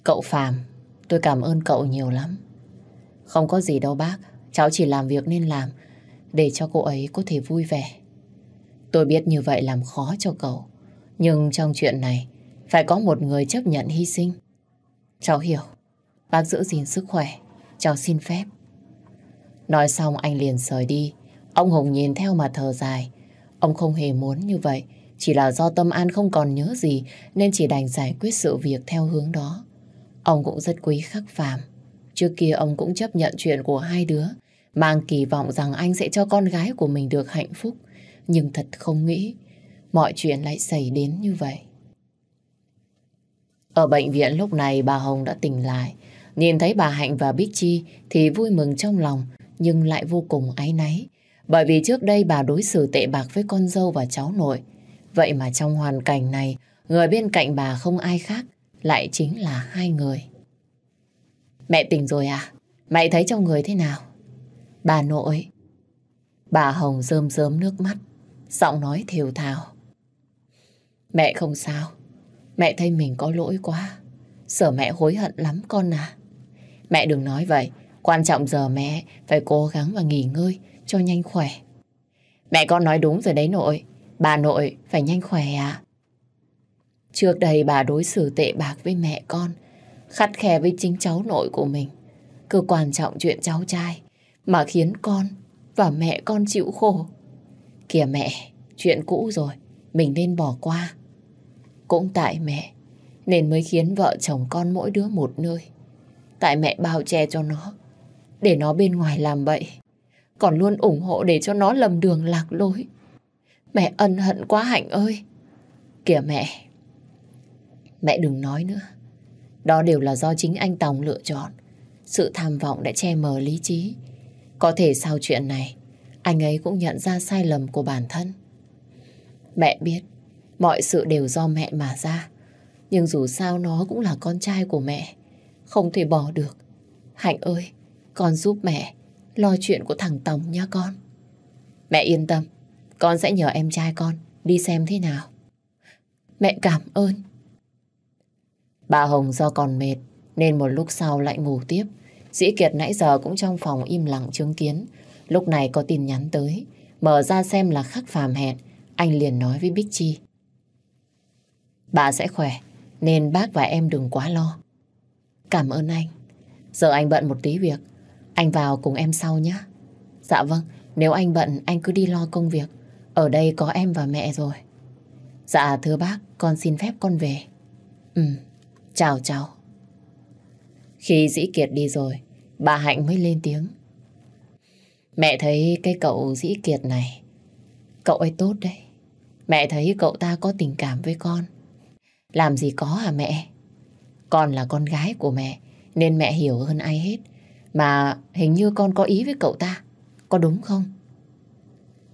Cậu Phạm, tôi cảm ơn cậu nhiều lắm. Không có gì đâu bác, cháu chỉ làm việc nên làm để cho cô ấy có thể vui vẻ. Tôi biết như vậy làm khó cho cậu, nhưng trong chuyện này phải có một người chấp nhận hy sinh. Cháu hiểu, bác giữ gìn sức khỏe, cháu xin phép. Nói xong anh liền rời đi, ông Hùng nhìn theo mà thở dài. Ông không hề muốn như vậy, chỉ là do Tâm An không còn nhớ gì nên chỉ đành giải quyết sự việc theo hướng đó. Ông cũng rất quý khắc phàm. Trước kia ông cũng chấp nhận chuyện của hai đứa, mang kỳ vọng rằng anh sẽ cho con gái của mình được hạnh phúc. Nhưng thật không nghĩ mọi chuyện lại xảy đến như vậy. Ở bệnh viện lúc này bà Hồng đã tỉnh lại. Nhìn thấy bà Hạnh và Bích Chi thì vui mừng trong lòng nhưng lại vô cùng áy náy. Bởi vì trước đây bà đối xử tệ bạc với con dâu và cháu nội. Vậy mà trong hoàn cảnh này, người bên cạnh bà không ai khác, lại chính là hai người. Mẹ tỉnh rồi à? Mẹ thấy trong người thế nào? Bà nội. Bà Hồng rơm rớm nước mắt, giọng nói thiều thào. Mẹ không sao. Mẹ thấy mình có lỗi quá. Sợ mẹ hối hận lắm con à. Mẹ đừng nói vậy. Quan trọng giờ mẹ phải cố gắng và nghỉ ngơi cho nhanh khỏe. Mẹ con nói đúng rồi đấy nội. Bà nội phải nhanh khỏe à. Trước đây bà đối xử tệ bạc với mẹ con. Khắt khe với chính cháu nội của mình. Cứ quan trọng chuyện cháu trai mà khiến con và mẹ con chịu khổ. Kìa mẹ, chuyện cũ rồi, mình nên bỏ qua. Cũng tại mẹ, nên mới khiến vợ chồng con mỗi đứa một nơi. Tại mẹ bao che cho nó, để nó bên ngoài làm bậy. Còn luôn ủng hộ để cho nó lầm đường lạc lối. Mẹ ân hận quá Hạnh ơi. Kìa mẹ, mẹ đừng nói nữa. Đó đều là do chính anh Tòng lựa chọn. Sự tham vọng đã che mờ lý trí. Có thể sau chuyện này, anh ấy cũng nhận ra sai lầm của bản thân. Mẹ biết, mọi sự đều do mẹ mà ra. Nhưng dù sao nó cũng là con trai của mẹ. Không thể bỏ được. Hạnh ơi, con giúp mẹ lo chuyện của thằng Tòng nha con. Mẹ yên tâm, con sẽ nhờ em trai con đi xem thế nào. Mẹ cảm ơn. Bà Hồng do còn mệt nên một lúc sau lại ngủ tiếp. Dĩ Kiệt nãy giờ cũng trong phòng im lặng chứng kiến. Lúc này có tin nhắn tới. Mở ra xem là khắc phàm hẹn. Anh liền nói với Bích Chi. Bà sẽ khỏe, nên bác và em đừng quá lo. Cảm ơn anh. Giờ anh bận một tí việc. Anh vào cùng em sau nhé. Dạ vâng, nếu anh bận anh cứ đi lo công việc. Ở đây có em và mẹ rồi. Dạ thưa bác, con xin phép con về. Ừ, chào chào. Khi Dĩ Kiệt đi rồi, bà Hạnh mới lên tiếng. Mẹ thấy cái cậu Dĩ Kiệt này, cậu ấy tốt đấy. Mẹ thấy cậu ta có tình cảm với con. Làm gì có hả mẹ? Con là con gái của mẹ, nên mẹ hiểu hơn ai hết. Mà hình như con có ý với cậu ta, có đúng không?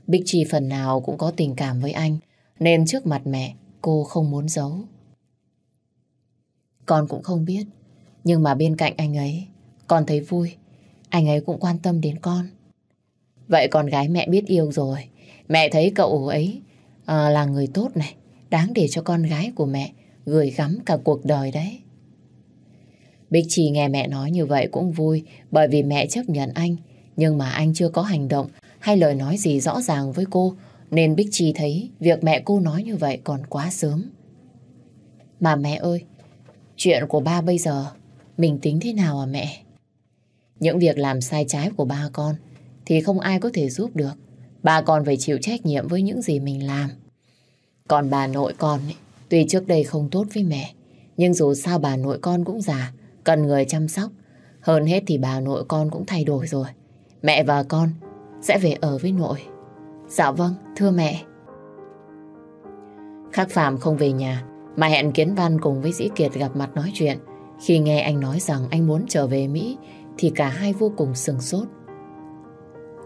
Bích trì phần nào cũng có tình cảm với anh, nên trước mặt mẹ, cô không muốn giấu. Con cũng không biết, nhưng mà bên cạnh anh ấy, con thấy vui. Anh ấy cũng quan tâm đến con. Vậy con gái mẹ biết yêu rồi. Mẹ thấy cậu ấy à, là người tốt này, đáng để cho con gái của mẹ gửi gắm cả cuộc đời đấy. Bích trì nghe mẹ nói như vậy cũng vui bởi vì mẹ chấp nhận anh. Nhưng mà anh chưa có hành động hay lời nói gì rõ ràng với cô nên Bích trì thấy việc mẹ cô nói như vậy còn quá sớm. Mà mẹ ơi, chuyện của ba bây giờ mình tính thế nào à mẹ? Những việc làm sai trái của ba con thì không ai có thể giúp được. Ba con phải chịu trách nhiệm với những gì mình làm. Còn bà nội con ấy, tuy trước đây không tốt với mẹ, nhưng dù sao bà nội con cũng già, cần người chăm sóc. Hơn hết thì bà nội con cũng thay đổi rồi. Mẹ và con sẽ về ở với nội. Dạ vâng, thưa mẹ. Khắc Phạm không về nhà, mà hẹn Kiến Văn cùng với Dĩ Kiệt gặp mặt nói chuyện. Khi nghe anh nói rằng anh muốn trở về Mỹ, thì cả hai vô cùng sừng sốt.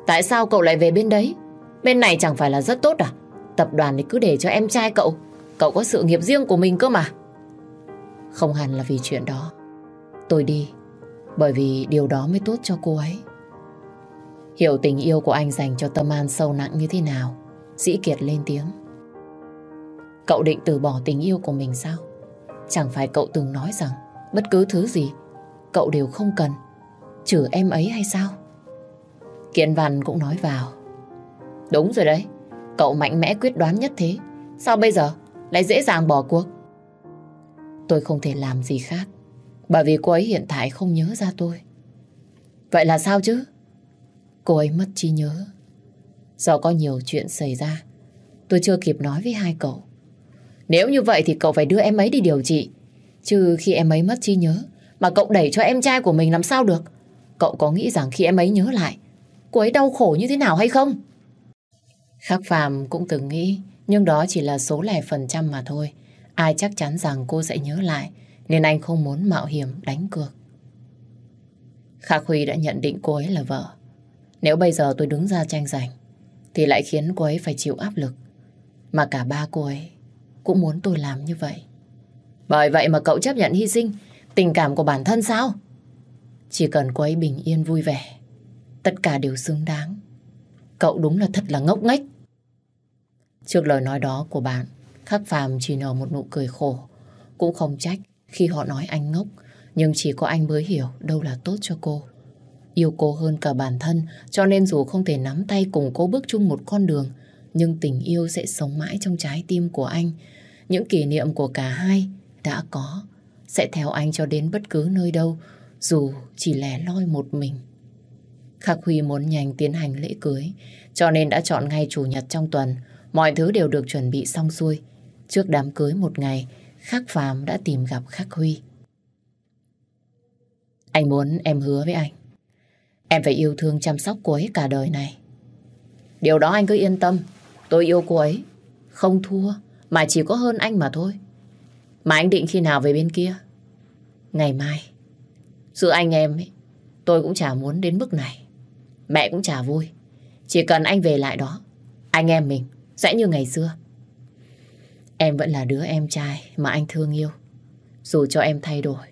Tại sao cậu lại về bên đấy? Bên này chẳng phải là rất tốt à? Tập đoàn thì cứ để cho em trai cậu. Cậu có sự nghiệp riêng của mình cơ mà. Không hẳn là vì chuyện đó. Tôi đi bởi vì điều đó mới tốt cho cô ấy. Hiểu tình yêu của anh dành cho Tâm An sâu nặng như thế nào, Dĩ Kiệt lên tiếng. Cậu định từ bỏ tình yêu của mình sao? Chẳng phải cậu từng nói rằng bất cứ thứ gì cậu đều không cần, trừ em ấy hay sao? Kiện Văn cũng nói vào. Đúng rồi đấy, cậu mạnh mẽ quyết đoán nhất thế. Sao bây giờ lại dễ dàng bỏ cuộc? Tôi không thể làm gì khác, bởi vì cô ấy hiện tại không nhớ ra tôi. Vậy là sao chứ? Cô ấy mất trí nhớ. Do có nhiều chuyện xảy ra, tôi chưa kịp nói với hai cậu. Nếu như vậy thì cậu phải đưa em ấy đi điều trị. Chứ khi em ấy mất trí nhớ, mà cậu đẩy cho em trai của mình làm sao được? Cậu có nghĩ rằng khi em ấy nhớ lại, cô ấy đau khổ như thế nào hay không? Khắc Phàm cũng từng nghĩ, nhưng đó chỉ là số lẻ phần trăm mà thôi. Ai chắc chắn rằng cô sẽ nhớ lại, nên anh không muốn mạo hiểm đánh cược. Khắc Huy đã nhận định cô ấy là vợ. Nếu bây giờ tôi đứng ra tranh giành, thì lại khiến cô ấy phải chịu áp lực. Mà cả ba cô ấy cũng muốn tôi làm như vậy. Bởi vậy mà cậu chấp nhận hy sinh tình cảm của bản thân sao? Chỉ cần cô ấy bình yên vui vẻ, tất cả đều xứng đáng. Cậu đúng là thật là ngốc nghếch. Trước lời nói đó của bạn, Khắc Phàm chỉ nở một nụ cười khổ. Cũng không trách khi họ nói anh ngốc, nhưng chỉ có anh mới hiểu đâu là tốt cho cô. Yêu cô hơn cả bản thân, cho nên dù không thể nắm tay cùng cô bước chung một con đường, nhưng tình yêu sẽ sống mãi trong trái tim của anh. Những kỷ niệm của cả hai đã có, sẽ theo anh cho đến bất cứ nơi đâu, dù chỉ lẻ loi một mình. Khắc Huy muốn nhanh tiến hành lễ cưới, cho nên đã chọn ngay Chủ nhật trong tuần. Mọi thứ đều được chuẩn bị xong xuôi. Trước đám cưới một ngày, Khắc Phàm đã tìm gặp Khắc Huy. Anh muốn em hứa với anh. Em phải yêu thương chăm sóc cô ấy cả đời này. Điều đó anh cứ yên tâm. Tôi yêu cô ấy. Không thua, mà chỉ có hơn anh mà thôi. Mà anh định khi nào về bên kia? Ngày mai. Giữa anh em ấy, tôi cũng chả muốn đến mức này. Mẹ cũng chả vui. Chỉ cần anh về lại đó, anh em mình sẽ như ngày xưa. Em vẫn là đứa em trai mà anh thương yêu. Dù cho em thay đổi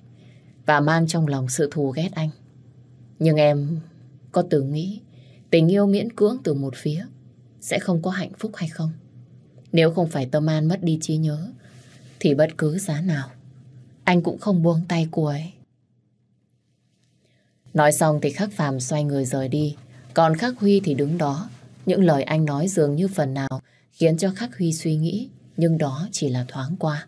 và mang trong lòng sự thù ghét anh. Nhưng em có từng nghĩ tình yêu miễn cưỡng từ một phía sẽ không có hạnh phúc hay không? Nếu không phải Tâm An mất đi trí nhớ thì bất cứ giá nào anh cũng không buông tay cô ấy. Nói xong thì Khắc Phàm xoay người rời đi còn Khắc Huy thì đứng đó. Những lời anh nói dường như phần nào khiến cho Khắc Huy suy nghĩ, nhưng đó chỉ là thoáng qua.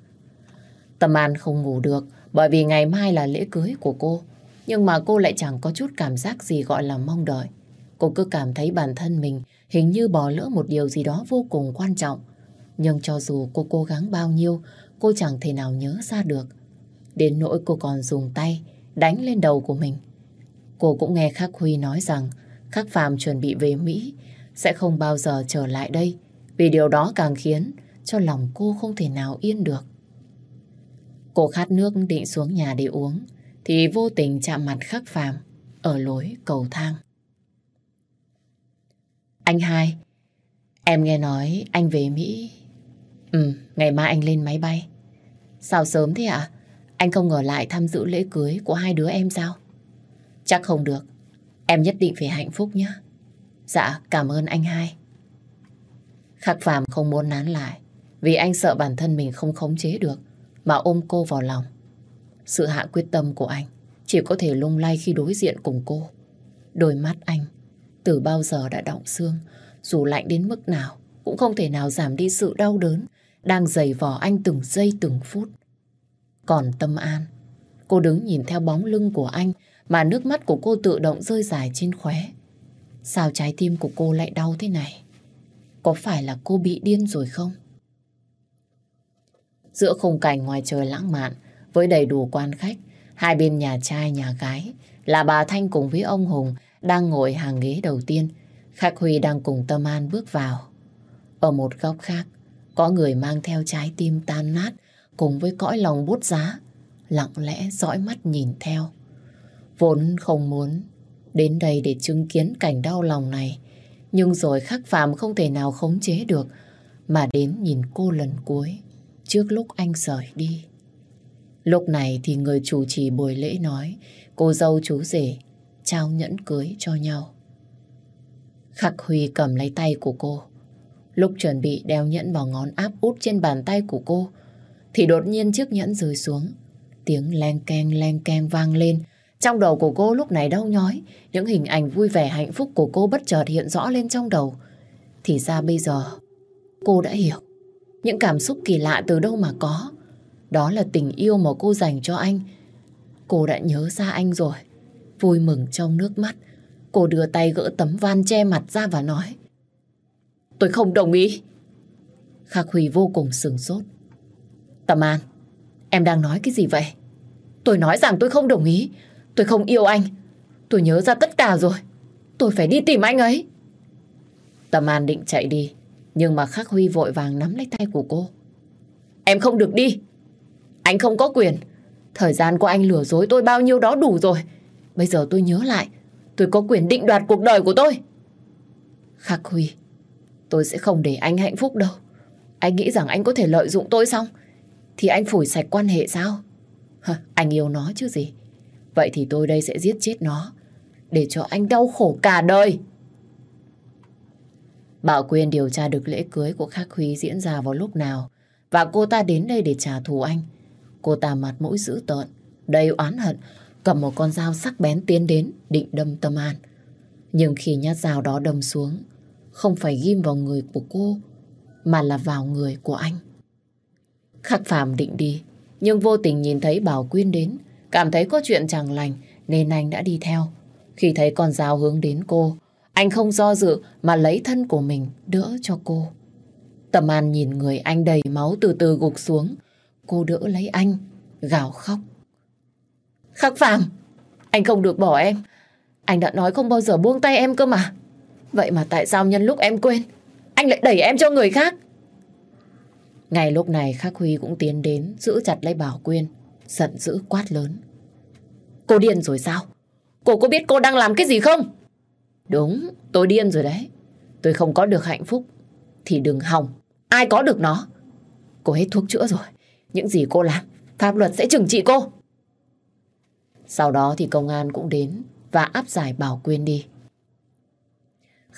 Tâm An không ngủ được bởi vì ngày mai là lễ cưới của cô. Nhưng mà cô lại chẳng có chút cảm giác gì gọi là mong đợi. Cô cứ cảm thấy bản thân mình hình như bỏ lỡ một điều gì đó vô cùng quan trọng. Nhưng cho dù cô cố gắng bao nhiêu, cô chẳng thể nào nhớ ra được. Đến nỗi cô còn dùng tay đánh lên đầu của mình. Cô cũng nghe Khắc Huy nói rằng Khắc Phạm chuẩn bị về Mỹ sẽ không bao giờ trở lại đây vì điều đó càng khiến cho lòng cô không thể nào yên được. Cô khát nước định xuống nhà để uống thì vô tình chạm mặt Khắc Phạm ở lối cầu thang. Anh hai, em nghe nói anh về Mỹ. Ừ, ngày mai anh lên máy bay. Sao sớm thế ạ? Anh không ngờ lại tham dự lễ cưới của hai đứa em sao? Chắc không được. Em nhất định phải hạnh phúc nhé. Dạ, cảm ơn anh hai. Khắc Phạm không muốn nán lại vì anh sợ bản thân mình không khống chế được mà ôm cô vào lòng. Sự hạ quyết tâm của anh chỉ có thể lung lay khi đối diện cùng cô. Đôi mắt anh từ bao giờ đã động xương dù lạnh đến mức nào cũng không thể nào giảm đi sự đau đớn đang giày vò anh từng giây từng phút. Còn tâm an, cô đứng nhìn theo bóng lưng của anh mà nước mắt của cô tự động rơi dài trên khóe. Sao trái tim của cô lại đau thế này? Có phải là cô bị điên rồi không? Giữa khung cảnh ngoài trời lãng mạn, với đầy đủ quan khách, hai bên nhà trai nhà gái là bà Thanh cùng với ông Hùng đang ngồi hàng ghế đầu tiên. Khắc Huy đang cùng Tâm An bước vào. Ở một góc khác, có người mang theo trái tim tan nát cùng với cõi lòng bút giá, lặng lẽ dõi mắt nhìn theo. Vốn không muốn đến đây để chứng kiến cảnh đau lòng này. Nhưng rồi khắc phàm không thể nào khống chế được mà đến nhìn cô lần cuối trước lúc anh rời đi. Lúc này thì người chủ trì buổi lễ nói cô dâu chú rể trao nhẫn cưới cho nhau. Khắc Huy cầm lấy tay của cô. Lúc chuẩn bị đeo nhẫn vào ngón áp út trên bàn tay của cô, thì đột nhiên chiếc nhẫn rơi xuống. Tiếng len keng len keng vang lên. Trong đầu của cô lúc này đau nhói, những hình ảnh vui vẻ hạnh phúc của cô bất chợt hiện rõ lên trong đầu. Thì ra bây giờ, cô đã hiểu. Những cảm xúc kỳ lạ từ đâu mà có. Đó là tình yêu mà cô dành cho anh. Cô đã nhớ ra anh rồi. Vui mừng trong nước mắt. Cô đưa tay gỡ tấm van che mặt ra và nói. Tôi không đồng ý. Khắc Huy vô cùng sừng sốt. Tâm An, em đang nói cái gì vậy? Tôi nói rằng tôi không đồng ý. Tôi không yêu anh. Tôi nhớ ra tất cả rồi. Tôi phải đi tìm anh ấy. Tâm An định chạy đi. Nhưng mà Khắc Huy vội vàng nắm lấy tay của cô. Em không được đi. Anh không có quyền. Thời gian của anh lừa dối tôi bao nhiêu đó đủ rồi. Bây giờ tôi nhớ lại. Tôi có quyền định đoạt cuộc đời của tôi. Khắc Huy, tôi sẽ không để anh hạnh phúc đâu. Anh nghĩ rằng anh có thể lợi dụng tôi xong thì anh phủi sạch quan hệ sao? Hả, anh yêu nó chứ gì. Vậy thì tôi đây sẽ giết chết nó để cho anh đau khổ cả đời. Bảo Quyên điều tra được lễ cưới của Khắc Huy diễn ra vào lúc nào và cô ta đến đây để trả thù anh. Cô ta mặt mũi dữ tợn, đầy oán hận, cầm một con dao sắc bén tiến đến định đâm Tâm An. Nhưng khi nhát dao đó đâm xuống, không phải ghim vào người của cô, mà là vào người của anh. Khắc Phạm định đi, nhưng vô tình nhìn thấy Bảo Quyên đến, cảm thấy có chuyện chẳng lành nên anh đã đi theo. Khi thấy con dao hướng đến cô, anh không do dự mà lấy thân của mình đỡ cho cô. Tâm An nhìn người anh đầy máu từ từ gục xuống. Cô đỡ lấy anh, gào khóc. Khắc Phạm, anh không được bỏ em. Anh đã nói không bao giờ buông tay em cơ mà. Vậy mà tại sao nhân lúc em quên, anh lại đẩy em cho người khác? Ngay lúc này Khắc Huy cũng tiến đến giữ chặt lấy Bảo Quyên, giận dữ quát lớn. Cô điên rồi sao? Cô có biết cô đang làm cái gì không? Đúng, tôi điên rồi đấy. Tôi không có được hạnh phúc, thì đừng hòng. Ai có được nó? Cô hết thuốc chữa rồi. Những gì cô làm, pháp luật sẽ trừng trị cô. Sau đó thì công an cũng đến và áp giải Bảo Quyên đi.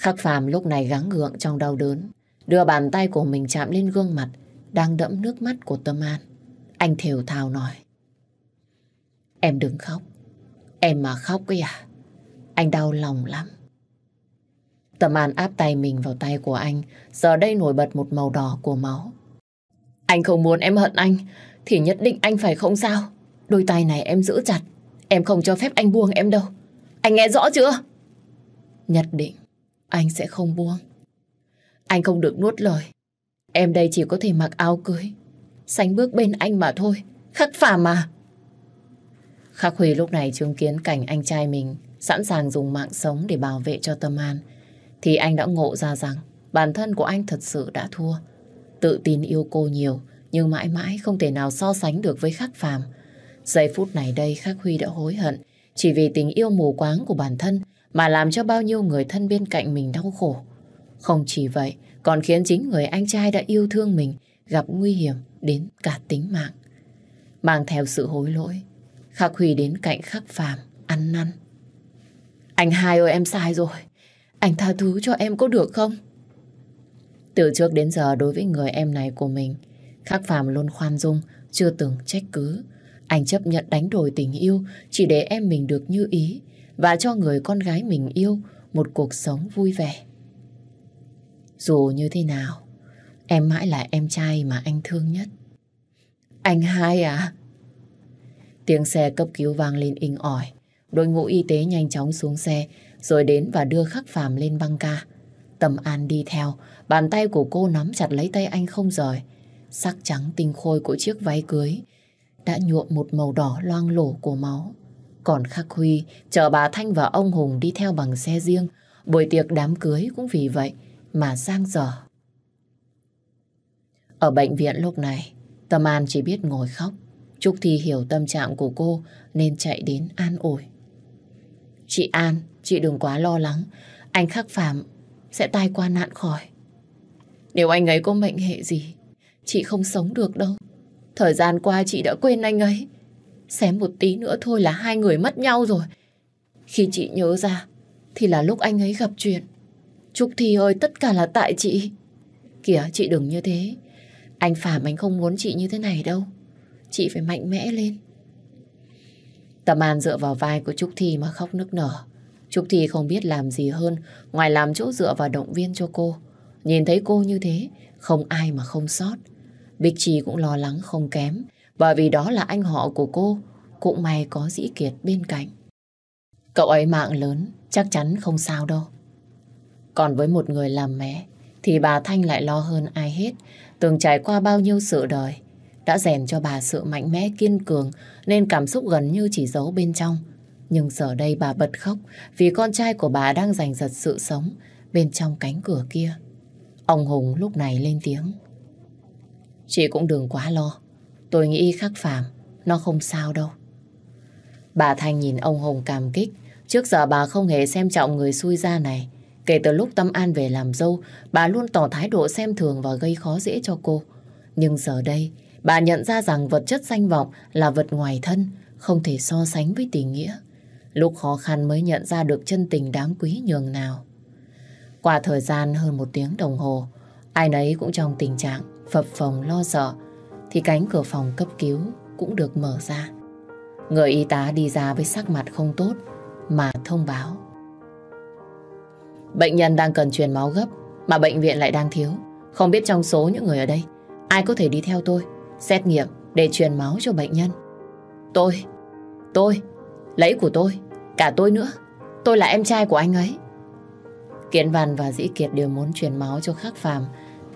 Khắc phàm lúc này gắng gượng trong đau đớn, đưa bàn tay của mình chạm lên gương mặt đang đẫm nước mắt của Tâm An. Anh thều thào nói. Em đừng khóc. Em mà khóc ấy à? Anh đau lòng lắm. Tâm An áp tay mình vào tay của anh, giờ đây nổi bật một màu đỏ của máu. Anh không muốn em hận anh, thì nhất định anh phải không sao. Đôi tay này em giữ chặt, em không cho phép anh buông em đâu. Anh nghe rõ chưa? Nhất định, anh sẽ không buông. Anh không được nuốt lời. Em đây chỉ có thể mặc áo cưới, sánh bước bên anh mà thôi. Khắc phàm mà. Khắc Huy lúc này chứng kiến cảnh anh trai mình sẵn sàng dùng mạng sống để bảo vệ cho Tâm An thì anh đã ngộ ra rằng bản thân của anh thật sự đã thua. Tự tin yêu cô nhiều, nhưng mãi mãi không thể nào so sánh được với Khắc Phàm. Giây phút này đây Khắc Huy đã hối hận chỉ vì tình yêu mù quáng của bản thân mà làm cho bao nhiêu người thân bên cạnh mình đau khổ. Không chỉ vậy, còn khiến chính người anh trai đã yêu thương mình gặp nguy hiểm đến cả tính mạng. Mang theo sự hối lỗi, Khắc Huy đến cạnh Khắc Phàm ăn năn. Anh hai ơi em sai rồi. Anh tha thứ cho em có được không? Từ trước đến giờ đối với người em này của mình, Khắc Phạm luôn khoan dung, chưa từng trách cứ. Anh chấp nhận đánh đổi tình yêu chỉ để em mình được như ý và cho người con gái mình yêu một cuộc sống vui vẻ. Dù như thế nào, em mãi là em trai mà anh thương nhất. Anh hai à? Tiếng xe cấp cứu vang lên inh ỏi. Đội ngũ y tế nhanh chóng xuống xe rồi đến và đưa khắc phàm lên băng ca. Tâm An đi theo, bàn tay của cô nắm chặt lấy tay anh không rời. Sắc trắng tinh khôi của chiếc váy cưới đã nhuộm một màu đỏ loang lổ của máu. Còn Khắc Huy chờ bà Thanh và ông Hùng đi theo bằng xe riêng. Buổi tiệc đám cưới cũng vì vậy mà sang dở. Ở bệnh viện lúc này, Tâm An chỉ biết ngồi khóc. Trúc Thi hiểu tâm trạng của cô nên chạy đến an ủi. Chị An, chị đừng quá lo lắng. Anh khắc phạm sẽ tai qua nạn khỏi. Nếu anh ấy có mệnh hệ gì, chị không sống được đâu. Thời gian qua chị đã quên anh ấy. Xém một tí nữa thôi là hai người mất nhau rồi. Khi chị nhớ ra, thì là lúc anh ấy gặp chuyện. Trúc Thi ơi, tất cả là tại chị. Kìa chị đừng như thế. Anh Phạm anh không muốn chị như thế này đâu. Chị phải mạnh mẽ lên. Tâm An dựa vào vai của Trúc Thi mà khóc nức nở. Trúc Thi không biết làm gì hơn ngoài làm chỗ dựa và động viên cho cô. Nhìn thấy cô như thế, không ai mà không sót. Bích trì cũng lo lắng không kém, bởi vì đó là anh họ của cô, cũng may có Dĩ Kiệt bên cạnh. Cậu ấy mạng lớn, chắc chắn không sao đâu. Còn với một người làm mẹ, thì bà Thanh lại lo hơn ai hết. Từng trải qua bao nhiêu sự đời, đã rèn cho bà sự mạnh mẽ kiên cường, nên cảm xúc gần như chỉ giấu bên trong. Nhưng giờ đây bà bật khóc vì con trai của bà đang giành giật sự sống bên trong cánh cửa kia. Ông Hùng lúc này lên tiếng. Chị cũng đừng quá lo. Tôi nghĩ khắc phàm, nó không sao đâu. Bà Thanh nhìn ông Hùng cảm kích. Trước giờ bà không hề xem trọng người xui gia này. Kể từ lúc Tâm An về làm dâu, bà luôn tỏ thái độ xem thường và gây khó dễ cho cô. Nhưng giờ đây, bà nhận ra rằng vật chất danh vọng là vật ngoài thân, không thể so sánh với tình nghĩa. Lúc khó khăn mới nhận ra được chân tình đáng quý nhường nào. Qua thời gian hơn một tiếng đồng hồ, ai nấy cũng trong tình trạng phập phồng lo sợ, thì cánh cửa phòng cấp cứu cũng được mở ra. Người y tá đi ra với sắc mặt không tốt mà thông báo. Bệnh nhân đang cần truyền máu gấp mà bệnh viện lại đang thiếu. Không biết trong số những người ở đây ai có thể đi theo tôi xét nghiệm để truyền máu cho bệnh nhân. Tôi, tôi, lấy của tôi, cả tôi nữa. Tôi là em trai của anh ấy. Kiến Văn và Dĩ Kiệt đều muốn truyền máu cho Khắc Phàm,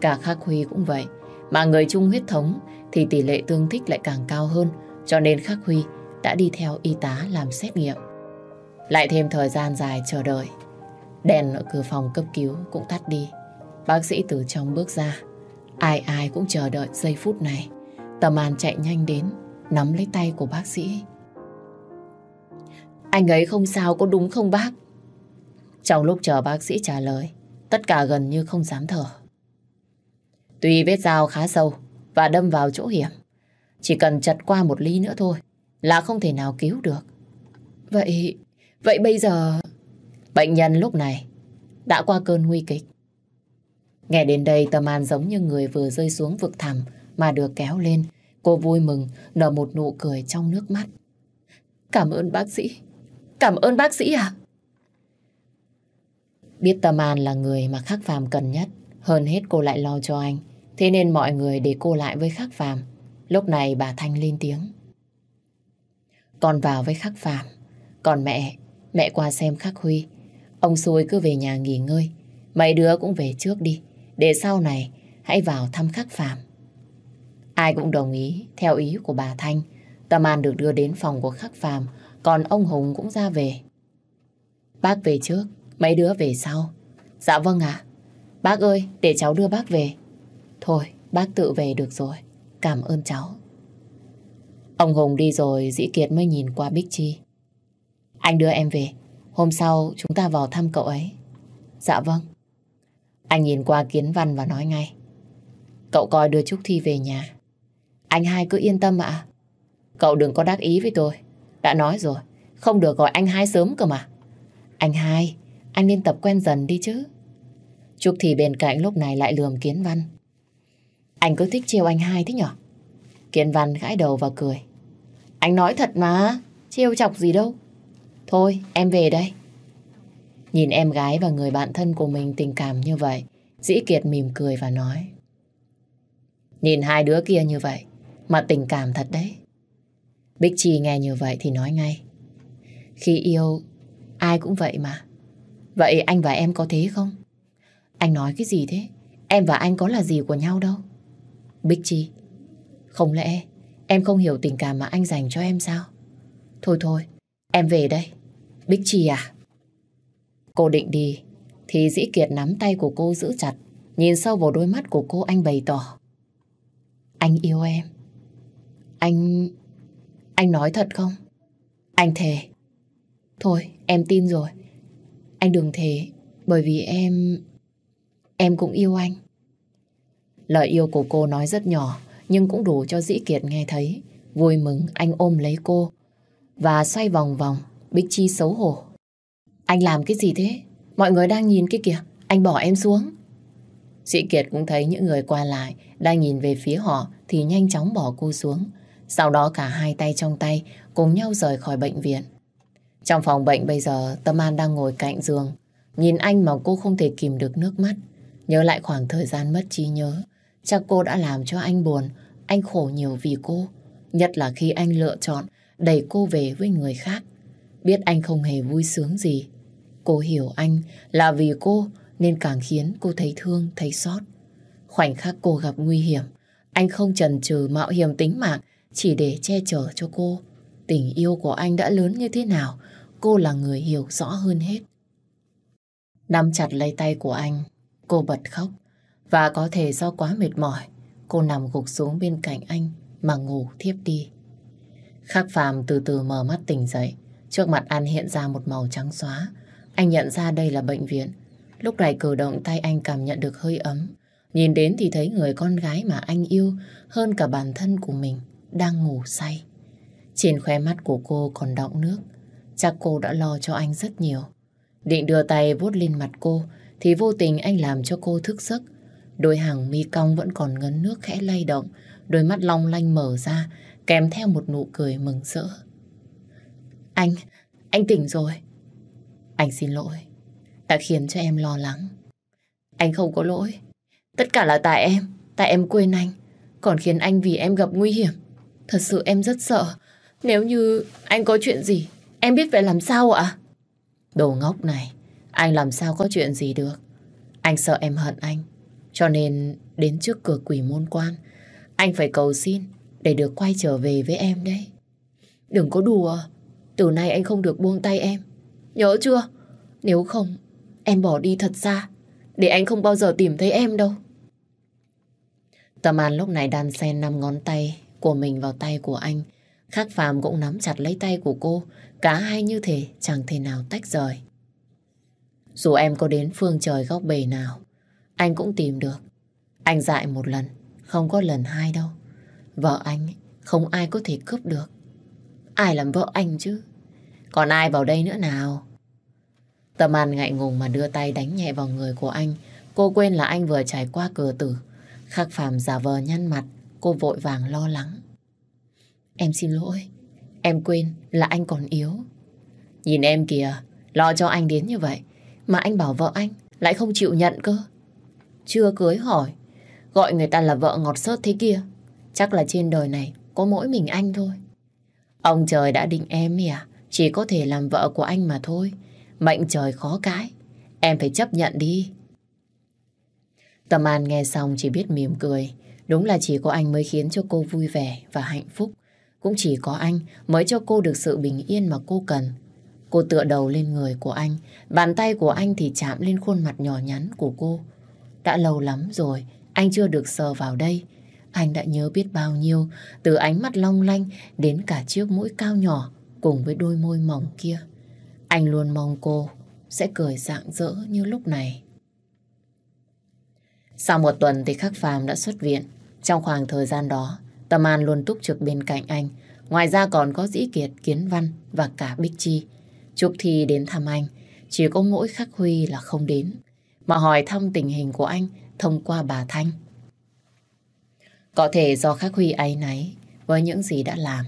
cả Khắc Huy cũng vậy. Mà người chung huyết thống thì tỷ lệ tương thích lại càng cao hơn, cho nên Khắc Huy đã đi theo y tá làm xét nghiệm. Lại thêm thời gian dài chờ đợi, đèn ở cửa phòng cấp cứu cũng tắt đi. Bác sĩ từ trong bước ra, ai ai cũng chờ đợi giây phút này. Tầm An chạy nhanh đến, nắm lấy tay của bác sĩ. Anh ấy không sao có đúng không bác? Trong lúc chờ bác sĩ trả lời, tất cả gần như không dám thở. Tuy vết dao khá sâu và đâm vào chỗ hiểm, chỉ cần chặt qua một ly nữa thôi là không thể nào cứu được. Vậy, vậy bây giờ... Bệnh nhân lúc này đã qua cơn nguy kịch. Nghe đến đây Tâm An giống như người vừa rơi xuống vực thẳm mà được kéo lên. Cô vui mừng nở một nụ cười trong nước mắt. Cảm ơn bác sĩ. Cảm ơn bác sĩ ạ. Biết Tâm An là người mà Khắc Phàm cần nhất, hơn hết cô lại lo cho anh. Thế nên mọi người để cô lại với Khắc Phàm. Lúc này bà Thanh lên tiếng. Con vào với Khắc Phàm. Còn mẹ, mẹ qua xem Khắc Huy. Ông xui cứ về nhà nghỉ ngơi. Mấy đứa cũng về trước đi. Để sau này hãy vào thăm Khắc Phàm. Ai cũng đồng ý theo ý của bà Thanh. Tâm An được đưa đến phòng của Khắc Phàm, còn ông Hùng cũng ra về. Bác về trước, Mấy đứa về sau. Dạ vâng ạ. Bác ơi, để cháu đưa bác về. Thôi, bác tự về được rồi. Cảm ơn cháu. Ông Hùng đi rồi, Dĩ Kiệt mới nhìn qua Bích Chi. Anh đưa em về. Hôm sau chúng ta vào thăm cậu ấy. Dạ vâng. Anh nhìn qua Kiến Văn và nói ngay. Cậu coi đưa Trúc Thi về nhà. Anh hai cứ yên tâm ạ. Cậu đừng có đắc ý với tôi. Đã nói rồi, không được gọi anh hai sớm cơ mà. Anh hai, anh nên tập quen dần đi chứ. Trúc Thi bên cạnh lúc này lại lườm Kiến Văn. Anh cứ thích chiều anh hai thế nhở? Kiên Văn gãi đầu và cười. Anh nói thật mà, chiêu chọc gì đâu. Thôi, em về đây. Nhìn em gái và người bạn thân của mình tình cảm như vậy, Dĩ Kiệt mỉm cười và nói. Nhìn hai đứa kia như vậy, mà tình cảm thật đấy. Bích Chi nghe như vậy thì nói ngay. Khi yêu, ai cũng vậy mà. Vậy anh và em có thế không? Anh nói cái gì thế? Em và anh có là gì của nhau đâu. Bích Chi, không lẽ em không hiểu tình cảm mà anh dành cho em sao? Thôi thôi, em về đây. Bích Chi à? Cô định đi, thì Dĩ Kiệt nắm tay của cô giữ chặt, nhìn sâu vào đôi mắt của cô anh bày tỏ. Anh yêu em. Anh... Anh nói thật không? Anh thề. Thôi, em tin rồi. Anh đừng thế, bởi vì em... Em cũng yêu anh. Lời yêu của cô nói rất nhỏ, nhưng cũng đủ cho Dĩ Kiệt nghe thấy. Vui mừng, anh ôm lấy cô và xoay vòng vòng, Bích Chi xấu hổ. Anh làm cái gì thế? Mọi người đang nhìn cái kìa, anh bỏ em xuống. Dĩ Kiệt cũng thấy những người qua lại đang nhìn về phía họ thì nhanh chóng bỏ cô xuống. Sau đó cả hai tay trong tay cùng nhau rời khỏi bệnh viện. Trong phòng bệnh bây giờ Tâm An đang ngồi cạnh giường. Nhìn anh mà cô không thể kìm được nước mắt. Nhớ lại khoảng thời gian mất trí nhớ. Chắc cô đã làm cho anh buồn. Anh khổ nhiều vì cô. Nhất là khi anh lựa chọn đẩy cô về với người khác. Biết anh không hề vui sướng gì. Cô hiểu anh là vì cô nên càng khiến cô thấy thương, thấy xót. Khoảnh khắc cô gặp nguy hiểm, anh không chần chừ mạo hiểm tính mạng chỉ để che chở cho cô. Tình yêu của anh đã lớn như thế nào, cô là người hiểu rõ hơn hết. Nắm chặt lấy tay của anh, cô bật khóc. Và có thể do quá mệt mỏi, cô nằm gục xuống bên cạnh anh mà ngủ thiếp đi. Khắc phàm từ từ mở mắt tỉnh dậy. Trước mặt anh hiện ra một màu trắng xóa. Anh nhận ra đây là bệnh viện. Lúc này cử động tay anh cảm nhận được hơi ấm. Nhìn đến thì thấy người con gái mà anh yêu hơn cả bản thân của mình đang ngủ say. Trên khóe mắt của cô còn đọng nước. Chắc cô đã lo cho anh rất nhiều. Định đưa tay vuốt lên mặt cô thì vô tình anh làm cho cô thức giấc. Đôi hàng mi cong vẫn còn ngấn nước khẽ lay động, đôi mắt long lanh mở ra, kèm theo một nụ cười mừng rỡ. Anh, anh tỉnh rồi. Anh xin lỗi, đã khiến cho em lo lắng. Anh không có lỗi, tất cả là tại em, tại em quên anh, còn khiến anh vì em gặp nguy hiểm. Thật sự em rất sợ, nếu như anh có chuyện gì, em biết phải làm sao ạ? Đồ ngốc này, anh làm sao có chuyện gì được. Anh sợ em hận anh, cho nên đến trước cửa quỷ môn quan, anh phải cầu xin để được quay trở về với em đấy. Đừng có đùa, từ nay anh không được buông tay em. Nhớ chưa? Nếu không, em bỏ đi thật xa, để anh không bao giờ tìm thấy em đâu. Tâm An lúc này đan xen năm ngón tay của mình vào tay của anh. Khắc Phàm cũng nắm chặt lấy tay của cô, cả hai như thể chẳng thể nào tách rời. Dù em có đến phương trời góc bể nào, anh cũng tìm được. Anh dại một lần, không có lần hai đâu. Vợ anh không ai có thể cướp được. Ai làm vợ anh chứ? Còn ai vào đây nữa nào? Tâm An ngại ngùng mà đưa tay đánh nhẹ vào người của anh. Cô quên là anh vừa trải qua cửa tử. Khắc phàm giả vờ nhăn mặt, cô vội vàng lo lắng. Em xin lỗi, em quên là anh còn yếu. Nhìn em kìa, lo cho anh đến như vậy, mà anh bảo vợ anh lại không chịu nhận cơ. Chưa cưới hỏi, gọi người ta là vợ ngọt sớt thế kia. Chắc là trên đời này có mỗi mình anh thôi. Ông trời đã định em à, chỉ có thể làm vợ của anh mà thôi. Mệnh trời khó cãi, em phải chấp nhận đi. Tâm An nghe xong chỉ biết mỉm cười. Đúng là chỉ có anh mới khiến cho cô vui vẻ và hạnh phúc. Cũng chỉ có anh mới cho cô được sự bình yên mà cô cần. Cô tựa đầu lên người của anh, bàn tay của anh thì chạm lên khuôn mặt nhỏ nhắn của cô. Đã lâu lắm rồi, anh chưa được sờ vào đây. Anh đã nhớ biết bao nhiêu, từ ánh mắt long lanh đến cả chiếc mũi cao nhỏ cùng với đôi môi mỏng kia. Anh luôn mong cô sẽ cười rạng rỡ như lúc này. Sau một tuần thì Khắc Phàm đã xuất viện. Trong khoảng thời gian đó, Tâm An luôn túc trực bên cạnh anh. Ngoài ra còn có Dĩ Kiệt, Kiến Văn và cả Bích Chi. Trúc Thi đến thăm anh, chỉ có mỗi Khắc Huy là không đến. Mà hỏi thăm tình hình của anh thông qua bà Thanh. Có thể do Khắc Huy ấy náy với những gì đã làm,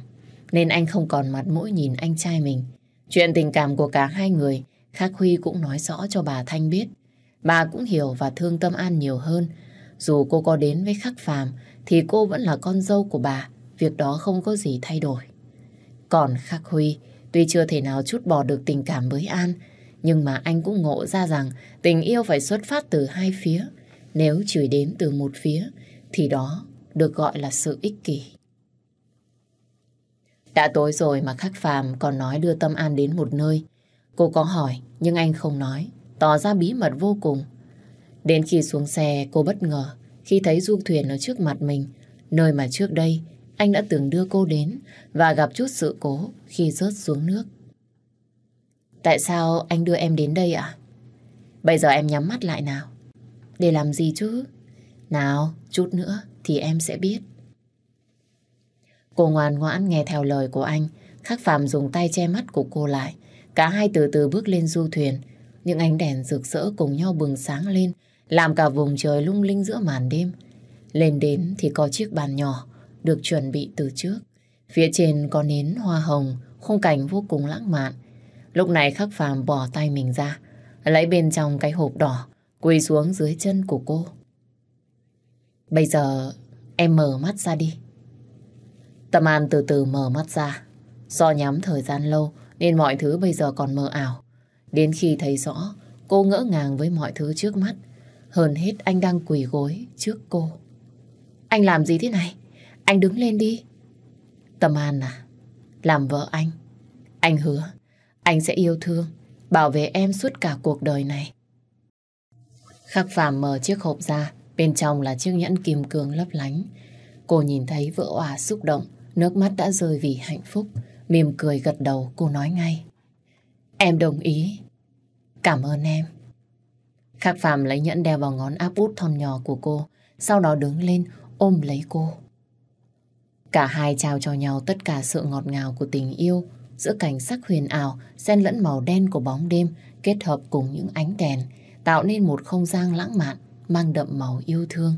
nên anh không còn mặt mũi nhìn anh trai mình. Chuyện tình cảm của cả hai người, Khắc Huy cũng nói rõ cho bà Thanh biết. Bà cũng hiểu và thương Tâm An nhiều hơn. Dù cô có đến với Khắc Phàm thì cô vẫn là con dâu của bà. Việc đó không có gì thay đổi. Còn Khắc Huy, tuy chưa thể nào chút bỏ được tình cảm với An, nhưng mà anh cũng ngộ ra rằng tình yêu phải xuất phát từ hai phía. Nếu chỉ đến từ một phía, thì đó được gọi là sự ích kỷ. Đã tối rồi mà Khắc Phàm còn nói đưa Tâm An đến một nơi. Cô có hỏi, nhưng anh không nói, tỏ ra bí mật vô cùng. Đến khi xuống xe, cô bất ngờ khi thấy du thuyền ở trước mặt mình, nơi mà trước đây anh đã từng đưa cô đến và gặp chút sự cố khi rớt xuống nước. Tại sao anh đưa em đến đây ạ? Bây giờ em nhắm mắt lại nào. Để làm gì chứ? Nào, chút nữa thì em sẽ biết. Cô ngoan ngoãn nghe theo lời của anh, Khắc Phạm dùng tay che mắt của cô lại. Cả hai từ từ bước lên du thuyền, những ánh đèn rực rỡ cùng nhau bừng sáng lên, làm cả vùng trời lung linh giữa màn đêm. Lên đến thì có chiếc bàn nhỏ được chuẩn bị từ trước. Phía trên có nến hoa hồng, khung cảnh vô cùng lãng mạn. Lúc này khắc phàm bỏ tay mình ra, lấy bên trong cái hộp đỏ, quỳ xuống dưới chân của cô. Bây giờ em mở mắt ra đi. Tâm An từ từ mở mắt ra. Do nhắm thời gian lâu nên mọi thứ bây giờ còn mờ ảo. Đến khi thấy rõ, cô ngỡ ngàng với mọi thứ trước mắt. Hơn hết anh đang quỳ gối trước cô. Anh làm gì thế này? Anh đứng lên đi. Tâm An à, làm vợ anh. Anh hứa, anh sẽ yêu thương, bảo vệ em suốt cả cuộc đời này. Khắc phàm mở chiếc hộp ra, bên trong là chiếc nhẫn kim cương lấp lánh. Cô nhìn thấy vỡ òa xúc động, nước mắt đã rơi vì hạnh phúc. Mỉm cười gật đầu, cô nói ngay. Em đồng ý. Cảm ơn em. Khắc phàm lấy nhẫn đeo vào ngón áp út thon nhỏ của cô, sau đó đứng lên ôm lấy cô. Cả hai trao cho nhau tất cả sự ngọt ngào của tình yêu giữa cảnh sắc huyền ảo xen lẫn màu đen của bóng đêm kết hợp cùng những ánh đèn tạo nên một không gian lãng mạn mang đậm màu yêu thương.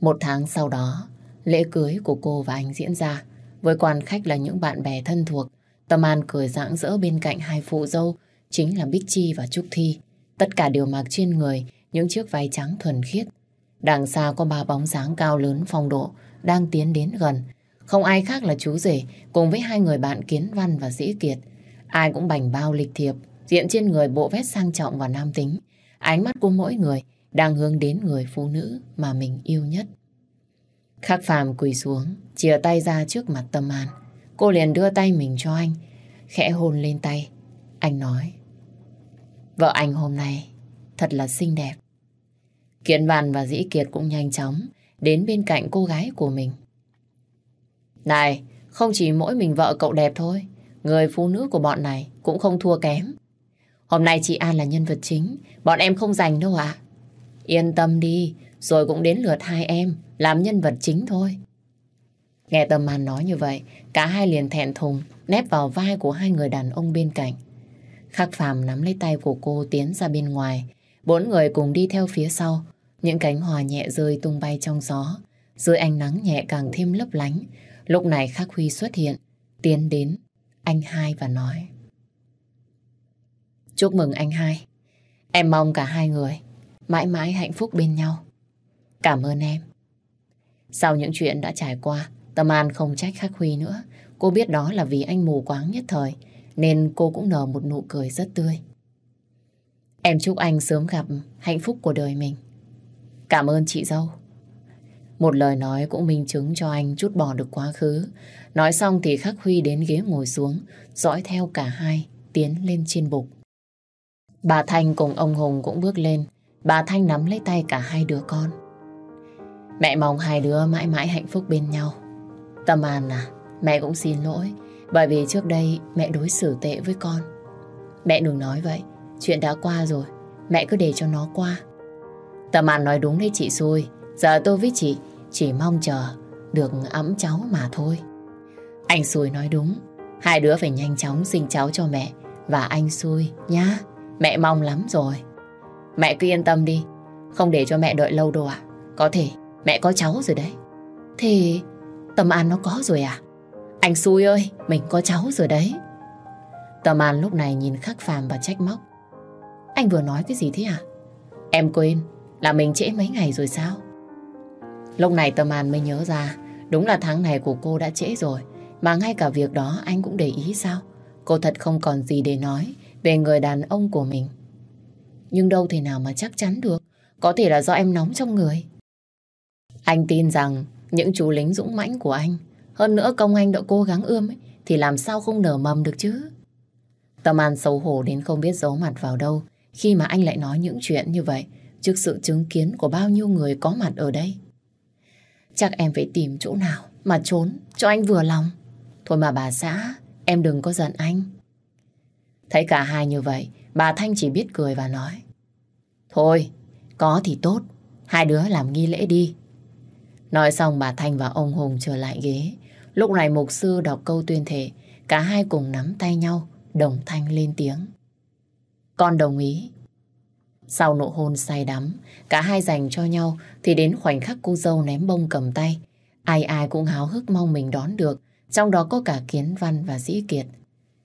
Một tháng sau đó, lễ cưới của cô và anh diễn ra với quan khách là những bạn bè thân thuộc. Tâm An cười rạng rỡ bên cạnh hai phụ dâu chính là Bích Chi và Trúc Thi. Tất cả đều mặc trên người những chiếc váy trắng thuần khiết. Đằng xa có ba bóng dáng cao lớn phong độ đang tiến đến gần. Không ai khác là chú rể cùng với hai người bạn Kiến Văn và Dĩ Kiệt. Ai cũng bành bao lịch thiệp, diện trên người bộ vest sang trọng và nam tính. Ánh mắt của mỗi người đang hướng đến người phụ nữ mà mình yêu nhất. Khắc phàm quỳ xuống, chìa tay ra trước mặt tâm an. Cô liền đưa tay mình cho anh, khẽ hôn lên tay. Anh nói, vợ anh hôm nay thật là xinh đẹp. Kiến Văn và Dĩ Kiệt cũng nhanh chóng đến bên cạnh cô gái của mình. Này, không chỉ mỗi mình vợ cậu đẹp thôi, người phụ nữ của bọn này cũng không thua kém. Hôm nay chị An là nhân vật chính, bọn em không giành đâu ạ. Yên tâm đi, rồi cũng đến lượt hai em làm nhân vật chính thôi. Nghe Tâm An nói như vậy, cả hai liền thẹn thùng nép vào vai của hai người đàn ông bên cạnh. Khắc Phàm nắm lấy tay của cô tiến ra bên ngoài, bốn người cùng đi theo phía sau, những cánh hoa nhẹ rơi tung bay trong gió. Dưới ánh nắng nhẹ càng thêm lấp lánh. Lúc này Khắc Huy xuất hiện, tiến đến anh hai và nói. Chúc mừng anh hai. Em mong cả hai người mãi mãi hạnh phúc bên nhau. Cảm ơn em. Sau những chuyện đã trải qua, Tâm An không trách Khắc Huy nữa. Cô biết đó là vì anh mù quáng nhất thời, nên cô cũng nở một nụ cười rất tươi. Em chúc anh sớm gặp hạnh phúc của đời mình. Cảm ơn chị dâu. Một lời nói cũng minh chứng cho anh chút bỏ được quá khứ. Nói xong thì Khắc Huy đến ghế ngồi xuống, dõi theo cả hai, tiến lên trên bục. Bà Thanh cùng ông Hùng cũng bước lên. Bà Thanh nắm lấy tay cả hai đứa con. Mẹ mong hai đứa mãi mãi hạnh phúc bên nhau. Tâm An à, mẹ cũng xin lỗi. Bởi vì trước đây mẹ đối xử tệ với con. Mẹ đừng nói vậy. Chuyện đã qua rồi. Mẹ cứ để cho nó qua. Tâm An nói đúng đấy chị xui. Giờ tôi với chị chỉ mong chờ được ấm cháu mà thôi. Anh xui nói đúng. Hai đứa phải nhanh chóng sinh cháu cho mẹ. Và anh xui nhá. Mẹ mong lắm rồi. Mẹ cứ yên tâm đi. Không để cho mẹ đợi lâu đâu à. Có thể mẹ có cháu rồi đấy. Thì Tâm An nó có rồi à? Anh xui ơi, mình có cháu rồi đấy. Tâm An lúc này nhìn khắc phàm và trách móc. Anh vừa nói cái gì thế à? Em quên, là mình trễ mấy ngày rồi sao? Lúc này Tâm An mới nhớ ra, đúng là tháng này của cô đã trễ rồi, mà ngay cả việc đó anh cũng để ý sao? Cô thật không còn gì để nói về người đàn ông của mình. Nhưng đâu thể nào mà chắc chắn được, có thể là do em nóng trong người. Anh tin rằng những chú lính dũng mãnh của anh, hơn nữa công anh đã cố gắng ươm ấy, thì làm sao không nở mầm được chứ? Tâm An xấu hổ đến không biết giấu mặt vào đâu khi mà anh lại nói những chuyện như vậy trước sự chứng kiến của bao nhiêu người có mặt ở đây. Chắc em phải tìm chỗ nào mà trốn cho anh vừa lòng. Thôi mà bà xã, em đừng có giận anh. Thấy cả hai như vậy, bà Thanh chỉ biết cười và nói. Thôi, có thì tốt, hai đứa làm nghi lễ đi. Nói xong bà Thanh và ông Hùng trở lại ghế. Lúc này mục sư đọc câu tuyên thệ, cả hai cùng nắm tay nhau, đồng thanh lên tiếng. Con đồng ý. Sau nụ hôn say đắm, cả hai dành cho nhau thì đến khoảnh khắc cô dâu ném bông cầm tay. Ai ai cũng háo hức mong mình đón được, trong đó có cả Kiến Văn và Dĩ Kiệt.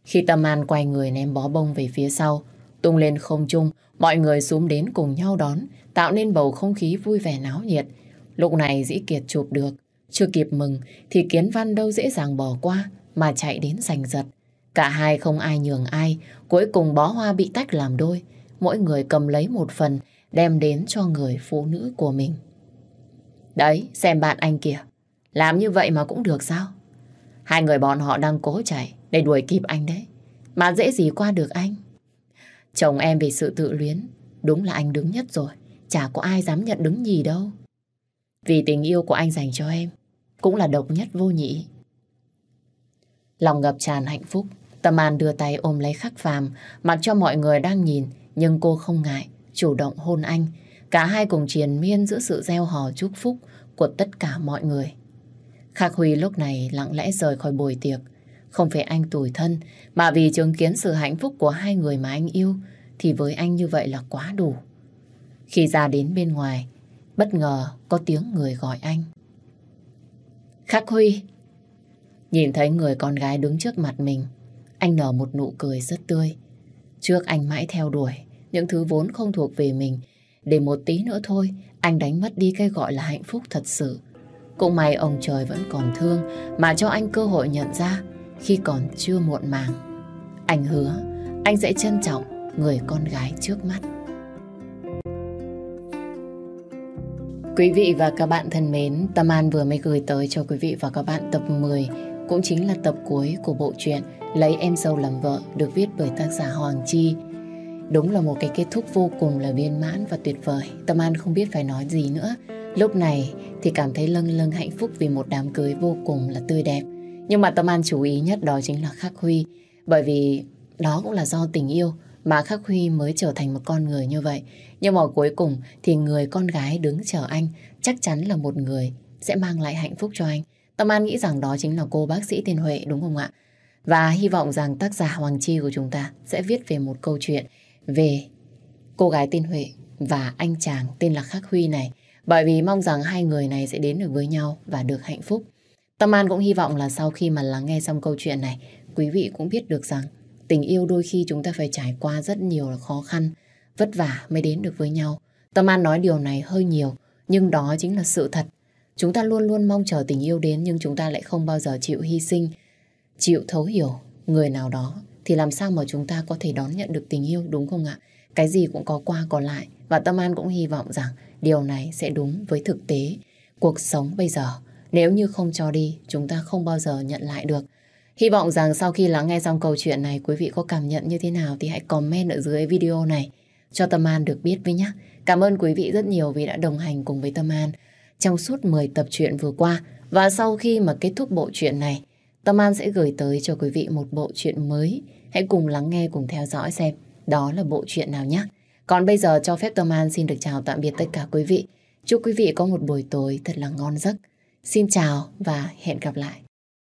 Khi Tâm An quay người ném bó bông về phía sau, tung lên không trung, mọi người xuống đến cùng nhau đón, tạo nên bầu không khí vui vẻ náo nhiệt. Lúc này Dĩ Kiệt chụp được, chưa kịp mừng thì Kiến Văn đâu dễ dàng bỏ qua mà chạy đến giành giật. Cả hai không ai nhường ai, cuối cùng bó hoa bị tách làm đôi. Mỗi người cầm lấy một phần đem đến cho người phụ nữ của mình. Đấy, xem bạn anh kìa. Làm như vậy mà cũng được sao? Hai người bọn họ đang cố chạy để đuổi kịp anh đấy. Mà dễ gì qua được anh. Chồng em vì sự tự luyến, đúng là anh đứng nhất rồi. Chả có ai dám nhận đứng nhì đâu. Vì tình yêu của anh dành cho em, cũng là độc nhất vô nhị. Lòng ngập tràn hạnh phúc, Tâm An đưa tay ôm lấy khắc phàm, mặc cho mọi người đang nhìn, nhưng cô không ngại, chủ động hôn anh. Cả hai cùng triền miên giữa sự gieo hò chúc phúc của tất cả mọi người. Khắc Huy lúc này lặng lẽ rời khỏi buổi tiệc. Không phải anh tủi thân, mà vì chứng kiến sự hạnh phúc của hai người mà anh yêu, thì với anh như vậy là quá đủ. Khi ra đến bên ngoài, bất ngờ có tiếng người gọi anh. Khắc Huy! Nhìn thấy người con gái đứng trước mặt mình, anh nở một nụ cười rất tươi. Trước anh mãi theo đuổi những thứ vốn không thuộc về mình, để một tí nữa thôi, anh đánh mất đi cái gọi là hạnh phúc thật sự. Cũng may ông trời vẫn còn thương mà cho anh cơ hội nhận ra khi còn chưa muộn màng. Anh hứa anh sẽ trân trọng người con gái trước mắt. Quý vị và các bạn thân mến, Tâm An vừa mới gửi tới cho quý vị và các bạn tập 10, cũng chính là tập cuối của bộ truyện Lấy em dâu làm vợ được viết bởi tác giả Hoàng Chi. Đúng là một cái kết thúc vô cùng là viên mãn và tuyệt vời. Tâm An không biết phải nói gì nữa. Lúc này thì cảm thấy lâng lâng hạnh phúc vì một đám cưới vô cùng là tươi đẹp. Nhưng mà Tâm An chú ý nhất đó chính là Khắc Huy. Bởi vì đó cũng là do tình yêu mà Khắc Huy mới trở thành một con người như vậy. Nhưng mà cuối cùng thì người con gái đứng chờ anh chắc chắn là một người sẽ mang lại hạnh phúc cho anh. Tâm An nghĩ rằng đó chính là cô bác sĩ Tiên Huệ đúng không ạ? Và hy vọng rằng tác giả Hoàng Chi của chúng ta sẽ viết về một câu chuyện về cô gái Tiên Huệ và anh chàng tên là Khắc Huy này. Bởi vì mong rằng hai người này sẽ đến được với nhau và được hạnh phúc. Tâm An cũng hy vọng là sau khi mà lắng nghe xong câu chuyện này, quý vị cũng biết được rằng tình yêu đôi khi chúng ta phải trải qua rất nhiều là khó khăn, vất vả mới đến được với nhau. Tâm An nói điều này hơi nhiều, nhưng đó chính là sự thật. Chúng ta luôn luôn mong chờ tình yêu đến nhưng chúng ta lại không bao giờ chịu hy sinh, chịu thấu hiểu người nào đó thì làm sao mà chúng ta có thể đón nhận được tình yêu đúng không ạ? Cái gì cũng có qua có lại và Tâm An cũng hy vọng rằng điều này sẽ đúng với thực tế. Cuộc sống bây giờ nếu như không cho đi chúng ta không bao giờ nhận lại được. Hy vọng rằng sau khi lắng nghe xong câu chuyện này quý vị có cảm nhận như thế nào thì hãy comment ở dưới video này cho Tâm An được biết với nhé. Cảm ơn quý vị rất nhiều vì đã đồng hành cùng với Tâm An trong suốt 10 tập truyện vừa qua. Và sau khi mà kết thúc bộ truyện này, Tâm An sẽ gửi tới cho quý vị một bộ truyện mới. Hãy cùng lắng nghe, cùng theo dõi xem đó là bộ truyện nào nhé. Còn bây giờ cho phép Tâm An xin được chào tạm biệt tất cả quý vị. Chúc quý vị có một buổi tối thật là ngon giấc. Xin chào và hẹn gặp lại.